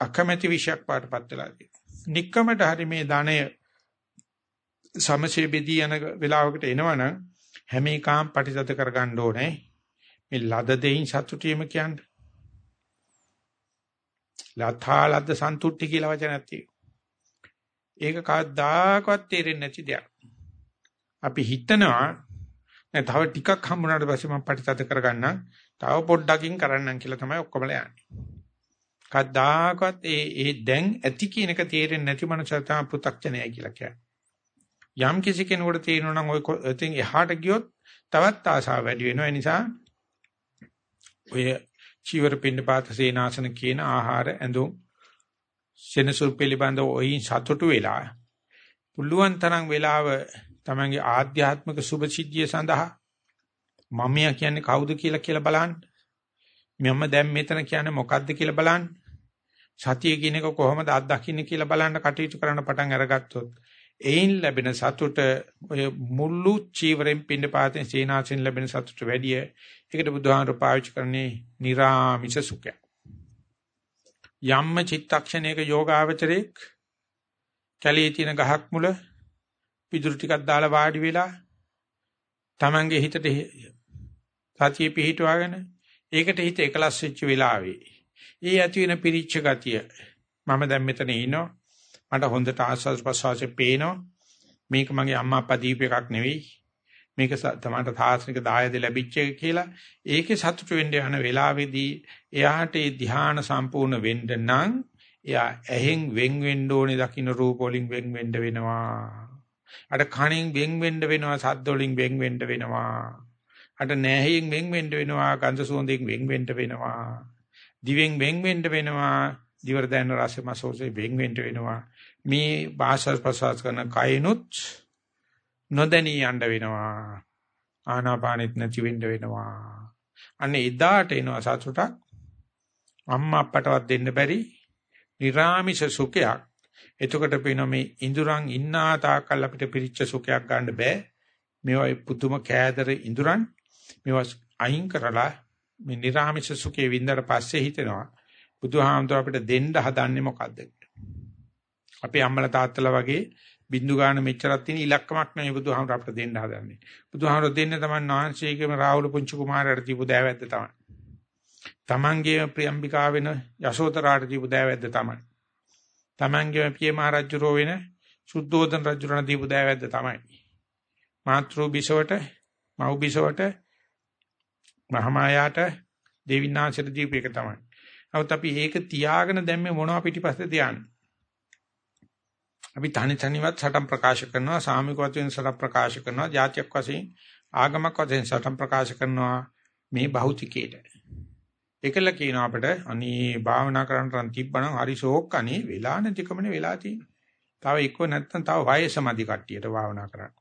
අකමැති විශයක් පාටපත් වෙලා තියෙනවා নিকකමට හරි මේ ධනය සමසේ බෙදී යන වෙලාවකට එනවනම් හැම එකම පටිසත කරගන්න ඕනේ මේ ලද දෙයින් සතුටියම කියන්නේ ලතාලද්ද සන්තුට්ටි කියලා වචනයක් තියෙනවා. ඒක කවදාකවත් තේරෙන්නේ නැති දෙයක්. අපි හිතනවා නෑ තව ටිකක් හම්බුනාට පස්සේ මම පරිතත කරගන්නම්. තව පොඩ්ඩකින් කරන්නම් කියලා තමයි ඔක්කොම යන්නේ. කවදාකවත් ඒ ඒ දැන් ඇති කියන එක තේරෙන්නේ නැති මනස තමයි පෘ탁ජනයයි කියලා කියන්නේ. යම් කිසි කෙනෙකුට තේරෙනවා නම් ඔය ඉතින් එහාට ගියොත් තවත් ආසාව වැඩි වෙනවා. ඒ නිසා ඔය චීවර පින්නපාත සේනාසන කියන ආහාර ඇඳුම් සෙනසුල් පිළිබඳව ඔයින් සතුටු වෙලා පුළුවන් තරම් වෙලාව තමන්ගේ ආධ්‍යාත්මික සුභ සිද්ධිය සඳහා මමයා කියන්නේ කවුද කියලා කියලා බලන්න. මම දැන් මෙතන කියන්නේ මොකද්ද කියලා බලන්න. සතිය කියන එක කොහොමද අත්දකින්නේ කියලා බලන්න කටයුතු කරන්න පටන් අරගත්තොත් එයින් ලැබෙන සතුට ඔය මුළු චීවරෙන් පින්න පාතෙන් සීනාසෙන් ලැබෙන සතුට වැඩිය ඒකට බුදුහාමර පාවිච්චි කරන්නේ निराமிස සුඛය යම්ම චිත්තක්ෂණයක යෝගාවචරේක් කැළේ තියෙන ගහක් මුල පිදුරු ටිකක් දාලා වාඩි වෙලා Tamange හිතට සතිය පිහිටුවාගෙන ඒකට හිත එකලස් වෙච්ච වෙලාවේ ඒ ඇති වෙන පිරිච්ච ගතිය මම දැන් මෙතන ඉනෝ මට හොඳට ආස්වාද ප්‍රසවාසයේ පේනවා. මේක මගේ අම්මා අප්පා දීප එකක් නෙවෙයි. මේක තමයි තාස්නික දායද ලැබිච්ච එක කියලා ඒකේ සතුට වෙන්න යන වෙලාවේදී එයාට ඒ ධ්‍යාන සම්පූර්ණ වෙන්න නම් එයා ඇහෙන් වෙන් වෙන්න ඕනේ දකින්න රූප වලින් වෙන් වෙන්න වෙනවා. අර කණෙන් වෙන් වෙන්න වෙනවා සද්ද වලින් වෙන් වෙන්න වෙනවා. අර නැහෙන් වෙන් වෙන්න වෙනවා ගන්ධ සුවඳෙන් වෙන් වෙන්න වෙනවා. දිවෙන් වෙන් වෙන්න වෙනවා දිවර දැන රස මසෝසේ වෙන් වෙන්න වෙනවා. මේ භාෂා ප්‍රසවාස කරන කයනොත් නොදැනී යන්න වෙනවා. ආනාපානෙත් නැති වෙන්න වෙනවා. අන්න එදාට එනවා සතුටක්. අම්මා අප්පටවත් දෙන්න බැරි නිර්ාමිෂ සුඛයක්. එතකොට පේනවා මේ ඉඳුරන් ඉන්නා තාකල් අපිට පිරිච්ච සුඛයක් ගන්න බෑ. මේවා පුදුම කෑදර ඉඳුරන් මේවා අයින් කරලා මේ නිර්ාමිෂ සුඛේ වින්දර පස්සේ හිතෙනවා. බුදුහාමුදුර අපිට දෙන්න හදන්නේ මොකද්ද? අපේ අම්මලා තාත්තලා වගේ බින්දු ගන්න මෙච්චරක් තියෙන ඉලක්කමක් නෙවෙයි බුදුහාමුදුර අපිට දෙන්න හදන්නේ. බුදුහාමුදුර දෙන්නේ තමයි නාංශයේකම රාහුල පුංචි කුමාරයාට දීපු දෑවැද්ද තමයි. තමන්ගේ ප්‍රියම්බිකා වෙන යශෝදරාට දීපු දෑවැද්ද තමයි. තමන්ගේ පිය මහ රජුරෝ වෙන සුද්ධෝදන රජුරණ දීපු දෑවැද්ද තමයි මාතෘ බිසවට මව් බිසවට මහමායාට දෙවිනාංශයට දීපු එක තමයි. නමුත් අපි ඒක තියාගෙන දැන් මේ මොනවා පිටිපස්සේ තියන්නේ? අපි තනි තනිවත් සටන් ප්‍රකාශ කරනවා, සාමික වශයෙන් සටන් ප්‍රකාශ කරනවා, ජාතියක් වශයෙන් ආගමක් වශයෙන් සටන් ප්‍රකාශ කරනවා මේ භෞතිකයට. ඒකල කියන අපිට අනේ භාවනා කරන්න රන් තිබ්බනම් හරි ෂෝක් අනේ වෙලා නැතිකමනේ වෙලා තියෙන්නේ. තව එක්ක නැත්තම් තව වයසමදි කට්ටියට භාවනා කරන්න.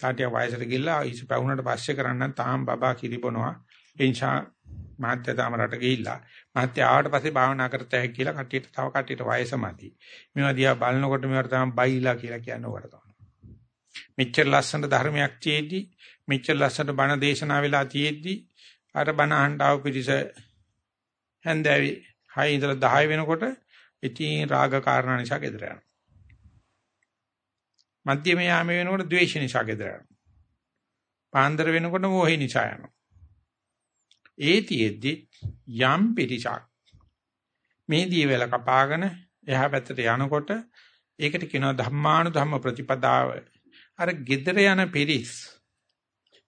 තාටිය වයසට ගිහිල්ලා ඉස් පැවුනට පස්සේ කරන්න තාම බබා කිරිබනවා ඒ නිසා මහත්ය තාම රට ගිහිල්ලා මහත්ය ආවට පස්සේ භාවනා කරත හැකි කියලා කට්ටියට තව කට්ටියට වයසමදි. මේවා දිහා බලනකොට මේවට තමයි බයිලා කියලා කියන්නේ උකට තමයි. මෙච්චර ලස්සන ධර්මයක් තියෙද්දි මෙච්චර ලස්සන බණ දේශනා වෙලා තියෙද්දි අර බණ අහන්න ආව පිරිස හැන්දෑවි 6 ඉඳලා 10 වෙනකොට ඉතින් රාග කාරණා නිසා ගෙදර යනවා. මධ්‍යම යාමේ වෙනකොට ද්වේෂ නිසා ගෙදර යනවා. පාන්දර වෙනකොට මොහේ නිසා යනවා. ඒතියෙද්දි යම් පිටිසක් මේ දීවැල කපාගෙන එහා පැත්තට යනකොට ඒකට කියනවා ධම්මානු ධම්ම ප්‍රතිපදාව. අර gedere යන පිරිස්.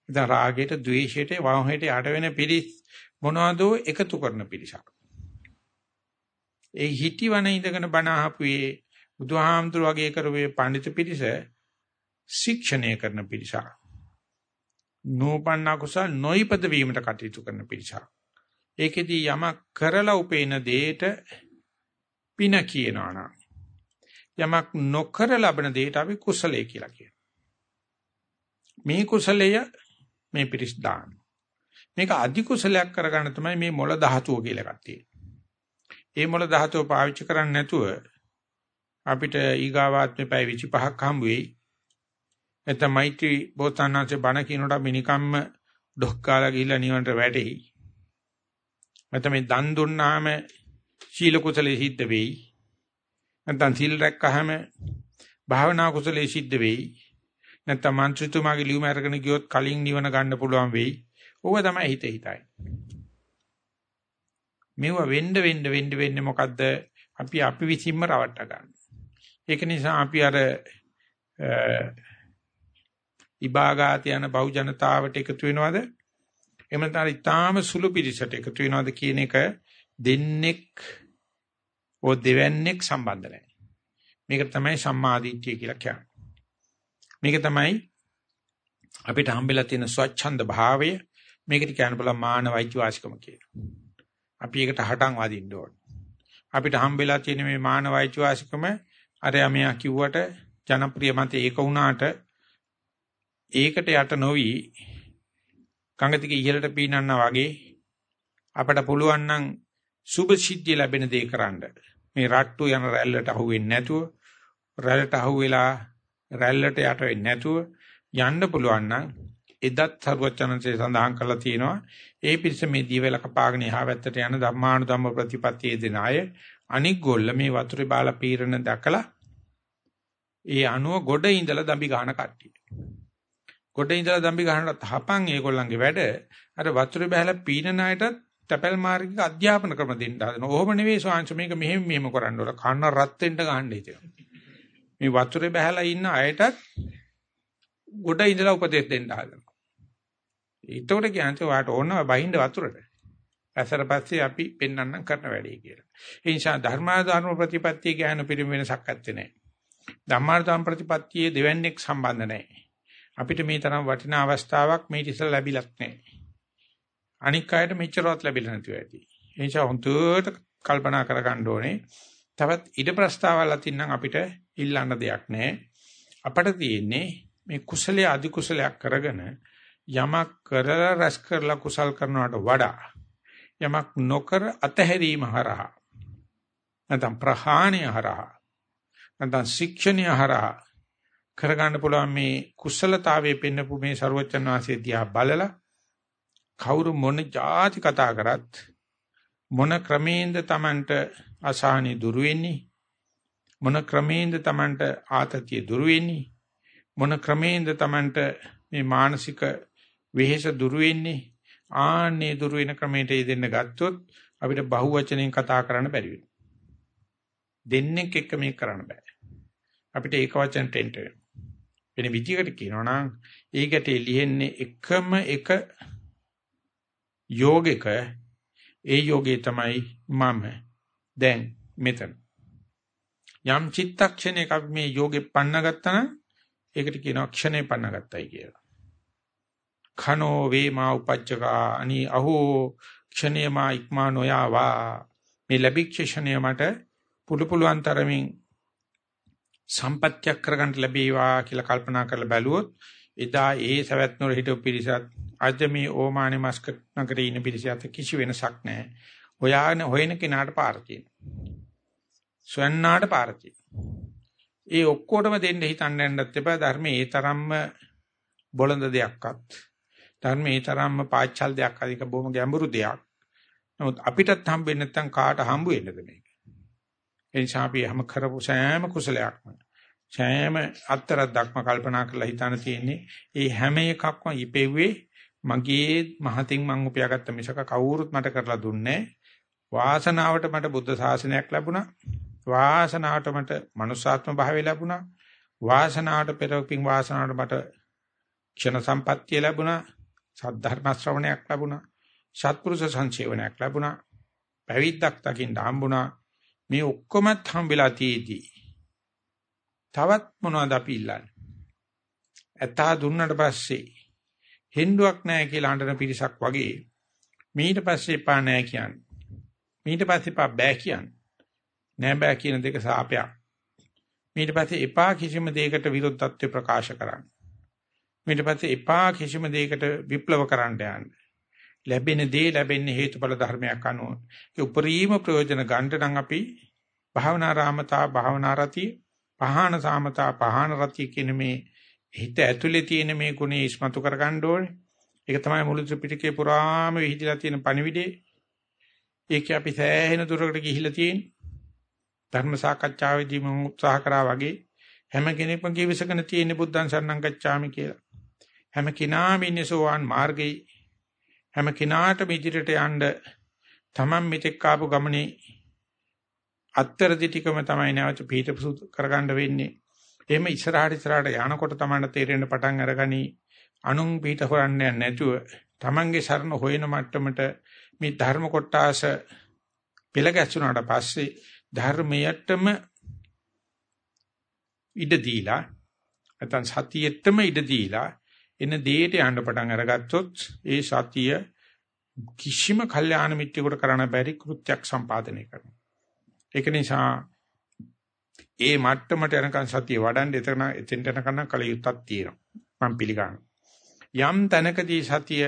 ඉතින් රාගයට, ద్వේෂයට, වහයට යට වෙන පිරිස් මොනවද එකතු කරන පිරිසක්. ඒ හිටිවන ඉඳගෙන බණ අහපුවේ බුදුහාමුදුර වගේ කරුවේ පඬිතු පිරිස ශික්ෂණය කරන පිරිසක්. නෝපන්න කුසල් නොයිපද වීමට කටයුතු කරන පිරිසක්. ඒකෙදී යමක් කරලා උපේන දෙයට පින කියනවා නම් යමක් නොකර ලබන දෙයට අපි කුසලයේ කියලා කියනවා. මේ කුසලය මේ පිරිස් දාන. මේක අධි කුසලයක් කරගන්න තමයි මේ මොළ ධාතුව කියලා එකක් තියෙන්නේ. ඒ මොළ ධාතුව පාවිච්චි කරන්නේ නැතුව අපිට ඊගාවාත්මේ පැය 25ක් හම්බ වෙයි. එතන මෛත්‍රී බෝසතාණන්සේ බණ කියනකොට අපි නිකම්ම ඩොක්කාලා ගිහිල්ලා නිවනට වැටෙයි. නැත්නම් මේ දන් දුන්නාම සීල කුසලයේ සිද්ධ වෙයි. නැත්නම් සීල් රැක්කහම භාවනා කුසලයේ සිද්ධ වෙයි. නැත්නම් මන්ත්‍රීතුමාගේ ලියුම අරගෙන ගියොත් කලින් නිවන ගන්න පුළුවන් වෙයි. ඕව තමයි හිතේ හිතයි. මෙව වෙන්න වෙන්න වෙන්න වෙන්නේ මොකද්ද? අපි අපි විසින්ම රවට්ට ගන්න. ඒක නිසා අපි අර ඉබාගාත යන බහු ජනතාවට එකතු වෙනවද? එහෙම නැත්නම් ඊටාම සුළු පිරිසට එකතු වෙනවද කියන එක දෙන්නෙක් ඕ දෙවන්නේක් සම්බන්ධ නැහැ. මේක තමයි සම්මාදිට්ඨිය කියලා කියන්නේ. මේක තමයි අපිට හම්බෙලා තියෙන ස්වච්ඡන්ද භාවය මේකට කියන්න බලන්න මානවයිච වාසිකම කියලා. අපි ඒකට හටන් වදින්න ඕනේ. අපිට හම්බෙලා තියෙන මේ මානවයිච වාසිකම අර යමයා කිව්වට ජනප්‍රිය මත ඒක වුණාට ඒකට යට නොවි කංගතික ඉහළට පීනන්නා වගේ අපට පුළුවන් නම් සුභ සිද්ධිය ලැබෙන දේ කරන්න. මේ රට්ටු යන රැල්ලට අහු වෙන්නේ නැතුව රැල්ලට අහු වෙලා රැල්ලට යට වෙන්නේ නැතුව යන්න පුළුවන් නම් එදත් සර්වචනන්සේ සඳහන් කරලා තියෙනවා ඒ පිරිස මේ දීවල කපාගෙන එහා පැත්තට යන ධම්මානු ධම්ම ප්‍රතිපත්තියේ දෙන අය අනික් ගොල්ල මේ වතුරේ බාලා පීරන දැකලා ඒ අණුව ගොඩ ඉඳලා දම්බි ගහන කට්ටිය. ගොඩ ඉඳලා දම්බි ගහනට හපන් ඒගොල්ලන්ගේ වැඩ අර වතුරේ බහලා පීනන අයටත් තැපැල් මාර්ගික අධ්‍යාපන ක්‍රම දෙන්න හදනවා. ඔහොම නෙවෙයි ස්වාංශ මේක මෙහෙම මෙහෙම කරන්න ඕන. කන්න රත් වෙන්න ගහන්න හිතෙනවා. මේ වතුරේ බහලා ඉන්න අයටත් ගොඩ ඉඳලා උපදෙස් දෙන්න හදනවා. ඒතකොට කියන්නේ ඔයාට ඕනව බහින්න වතුරට. ඇසර පස්සේ අපි පෙන්වන්නම් කරන වැඩේ කියලා. ඒ නිසා ධර්මාධර්ම ප්‍රතිපත්තිය ගැන පිළිම වෙනසක් ඇත්තේ නැහැ. ධම්මාර්ථම් ප්‍රතිපත්තියේ දෙවන්නේක් සම්බන්ධ නැහැ. අපිට මේ තරම් වටිනා අවස්ථාවක් මේ ඉස්සෙල්ලා ලැබිලත් නැහැ. අනික් අයට මෙච්චරවත් ලැබිලා නැතුව ඇති. ඒ නිසා හොඳට කල්පනා කරගන්න ඕනේ. තවත් ඉඩ ප්‍රස්තාවල් අතින්නම් අපිට ඉල්ලන්න දෙයක් නැහැ. අපට තියෙන්නේ මේ කුසලයේ අධි කුසලයක් කරගෙන යමක් කරලා රැස් කරලා කුසල් කරනවට වඩා යමක් නොකර අතහැරීම හරහා නැත්නම් ප්‍රහාණය හරහා නැත්නම් ශික්ෂණය හරහා කරගන්න පුළුවන් මේ කුසලතාවයේ පෙන්නපු මේ ਸਰවචන් වාසයේ දිහා බලලා කවුරු මොන જાති කතා කරත් මොන ක්‍රමේන්ද Tamanට අසහනි දුරු වෙන්නේ මොන ක්‍රමේන්ද Tamanට ආතතිය දුරු වෙන්නේ මොන ක්‍රමේන්ද Tamanට මේ මානසික වෙහෙස දුරු වෙන්නේ ආන්නේ දුරු වෙන ක්‍රමයට යෙදෙන්න ගත්තොත් අපිට බහුවචනෙන් කතා කරන්න බැරි වෙනවා. දෙන්නෙක් එක්ක මේක කරන්න බෑ. අපිට ඒක වචනට එන්න වෙනවා. වෙන විදිහකට කියනවා නම් ඒකට ලියෙන්නේ එකම එක යෝගික ඒ යෝගේ තමයි මම දැන් මෙතන යම් චිත්තක්ෂණයක අපි මේ යෝගේ පන්න ගත්තා නම් ඒකට කියනවා ක්ෂණේ පන්න ගත්තයි කියලා. Khano vema upajjaka ani aho ක්ෂණේ මා ඉක්මා නොයාවා මේ ලැබිච්ච ක්ෂණය මට පුළු පුළුවන් තරමින් සම්පත්‍යක් කරගන්න ලැබේවා කියලා කල්පනා කරලා බැලුවොත් එදා ඒ සවැත් නුර හිටපු පිරිසත් අද මේ ඕමානේ මස්ක නගරේ ඉන්න පිරිස අතර කිසි වෙනසක් නැහැ. හොයාගෙන හොයන කෙනාට පාර තියෙනවා. සොයන්නාට පාර ඒ ඔක්කොටම දෙන්න හිතන්න යන්නත් එපා ධර්මයේ ඒ තරම්ම බොළඳ දෙයක්වත් ධර්මයේ ඒ තරම්ම පාච්චල් දෙයක් අධික බොහොම ගැඹුරු දෙයක්. නමුත් අපිටත් හම්බෙන්නේ නැත්නම් කාට හම්බ වෙන්නද මේක? ඒ නිසා අපි හැම කරපු සෑම කුසලයක්ම සෑම අත්තරක් දක්ම කල්පනා කරලා හිතන තියෙන්නේ ඒ හැම එකක්ම ඉපෙව්වේ මගේ මහතින් මං උපයාගත්ත මිසක කවුරුත් මට කරලා දුන්නේ වාසනාවට මට බුද්ධ ශාසනයක් ලැබුණා වාසනාවට මට මනුස්සාත්ම භාවය ලැබුණා වාසනාවට පෙරපින් වාසනාවට මට ක්ෂණ සම්පත්තිය ලැබුණා සද්ධර්ම ශ්‍රවණයක් ලැබුණා සත්පුරුෂ සංසේවනයක් ලැබුණා පැවිද්දක් දකින්න හම්බුණා මේ ඔක්කොමත් හම්බෙලා තියේදී තවත් මොනවද අපි ඉල්ලන්නේ ඇතා දුන්නට පස්සේ හෙන්ඩුවක් නැහැ කියලා අඬන පිරිසක් වගේ මීට පස්සේ පා නැහැ කියන්නේ. මීට පස්සේ පා බෑ කියන්නේ. නෑ බෑ කියන දෙක සාපයක්. මීට පස්සේ එපා කිසිම දෙයකට විරුද්ධත්වය ප්‍රකාශ කරන්න. මීට පස්සේ එපා කිසිම දෙයකට විප්ලව කරන්න යන්න. ලැබෙන දේ ලැබෙන්නේ හේතුඵල ධර්මයක් අනුව. ඒ උපරිම ප්‍රයෝජන ගන්න නම් අපි භාවනා රාමතා භාවනා රති පහාන සාමතා පහාන රති කියන මේ හිත ඇතුලේ තියෙන මේ ගුණේ ඉස්මතු කර ගන්න ඕනේ. ඒක තමයි මුළු ත්‍රිපිටකේ පුරාම විහිදලා තියෙන පණිවිඩේ. ඒක අපි සෑහෙන දුරකට ගිහිලා තියෙන්නේ. ධර්ම සාකච්ඡාවේදී මම උත්සාහ කරා වගේ හැම කෙනෙක්ම කිවිසගෙන තියෙන බුද්ධං සරණං ගච්ඡාමි කියලා. හැම කෙනාම ඉන්නේ සෝවාන් මාර්ගයේ හැම කෙනාටම ඉදිරියට යන්න Taman මෙතෙක් ආපු ගමනේ අත්තරදි ටිකම තමයි නැවත පිටපසු කරගන්න වෙන්නේ. එහෙම ඉස්සරහට ඉස්සරහට යනකොට Tamanට තේරෙන්න පටන් අරගනි අනුන් පිට හොරන්නේ නැතුව Tamanගේ සරණ හොයන මට්ටමට මේ ධර්ම කොටාස පෙළ ගැස්සුනාට පස්සේ ධර්මයටම ඉඩ දීලා නැත්නම් සතියෙටම ඉඩ දීලා එන දෙයට යන්න පටන් අරගත්තොත් ඒ සතිය කිසිම කල්යාණ මිත්‍රයෙකුට කරන්න බැරි කෘත්‍යයක් සම්පාදනය කරනවා. ඒක නිසා ඒ මට්ටමට යනකන් සතිය වඩන්න එතන එතෙන්ට යනකන් කලියුත්තක් තියෙනවා. මම පිළිගන්නවා. යම් තැනකදී සතිය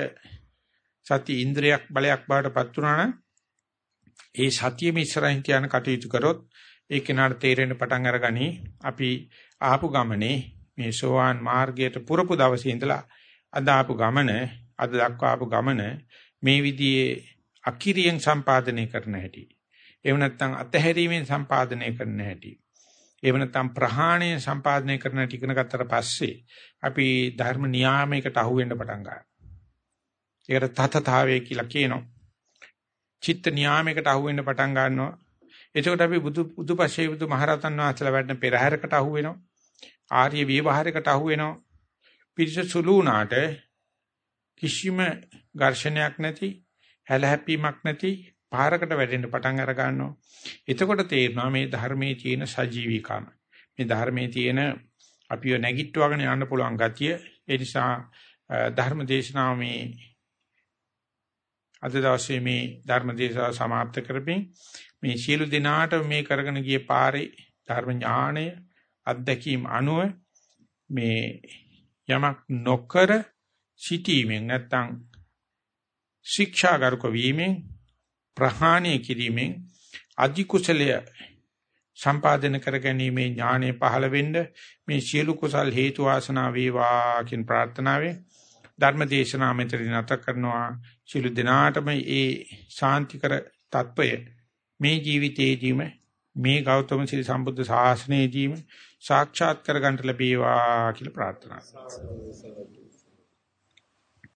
සති ඉන්ද්‍රියක් බලයක් බාටපත් වුණා නම් ඒ සතියෙම ඉස්සරහින් තියන කටයුතු කරොත් ඒ කෙනාට තේරෙන්න පටන් අරගනි අපි ආපු ගමනේ මේ සෝවාන් මාර්ගයට පුරපු දවසේ ඉඳලා අද ආපු ගමන අද දක්වා ආපු ගමන මේ විදිහේ අකිරියෙන් සම්පාදනය කරන හැටි. එහෙම නැත්නම් අතහැරීමෙන් සම්පාදනය කරන හැටි. එහෙම නැත්නම් ප්‍රහාණය සම්පාදනය කරන හැටි ඉගෙන ගත්තට පස්සේ අපි ධර්ම නියාමයකට අහු වෙන්න පටන් ගන්නවා. ඒකට තතතාවය කියලා කියනවා. චිත්ත නියාමයකට අහු වෙන්න පටන් ගන්නවා. එතකොට අපි බුදු බුදුපසේ බුදු මහරහතන් වහන්සේලා වැඩන පෙරහැරකට අහු වෙනවා. ආර්ය විවහාරයකට අහු වෙනවා. පිරිස සුළු වුණාට කිසිම ඝර්ෂණයක් නැති හැලහැප්පීමක් නැති පාරකට වැටෙන්න පටන් අර ගන්නවා. එතකොට තේරෙනවා මේ ධර්මයේ තියෙන සජීවීකම. මේ ධර්මයේ තියෙන අපිව නැගිට්ටවගෙන යන්න පුළුවන් ගතිය. ඒ නිසා ධර්ම දේශනාව මේ අද දවසේ මේ ධර්ම දේශනාව સમાપ્ત කරමින් මේ සියලු දිනාට මේ කරගෙන ගිය පාරේ ධර්ම ඥාණය අත්දැකීම් අනුව මේ යමක් නොකර සිටීමෙන් නැත්තම් ශික්ෂාගරුක වීමෙන් ප්‍රහාණය කිරීමෙන් අධි කුසලය සම්පාදනය කර ගැනීමේ ඥාණය පහළ වෙන්න මේ සියලු කුසල් හේතු වාසනා වේවා කියන ප්‍රාර්ථනාවෙන් ධර්ම දේශනාව මෙතනදී නැත කරනවා. සියලු දිනාටම ඒ ශාන්තිකර తত্ত্বය මේ ජීවිතයේදීම මේ ගෞතම සිරි සම්බුද්ධ ශාසනයේදීම සාක්ෂාත් කර ගන්නට ලැබේවා කියලා ප්‍රාර්ථනා කරනවා.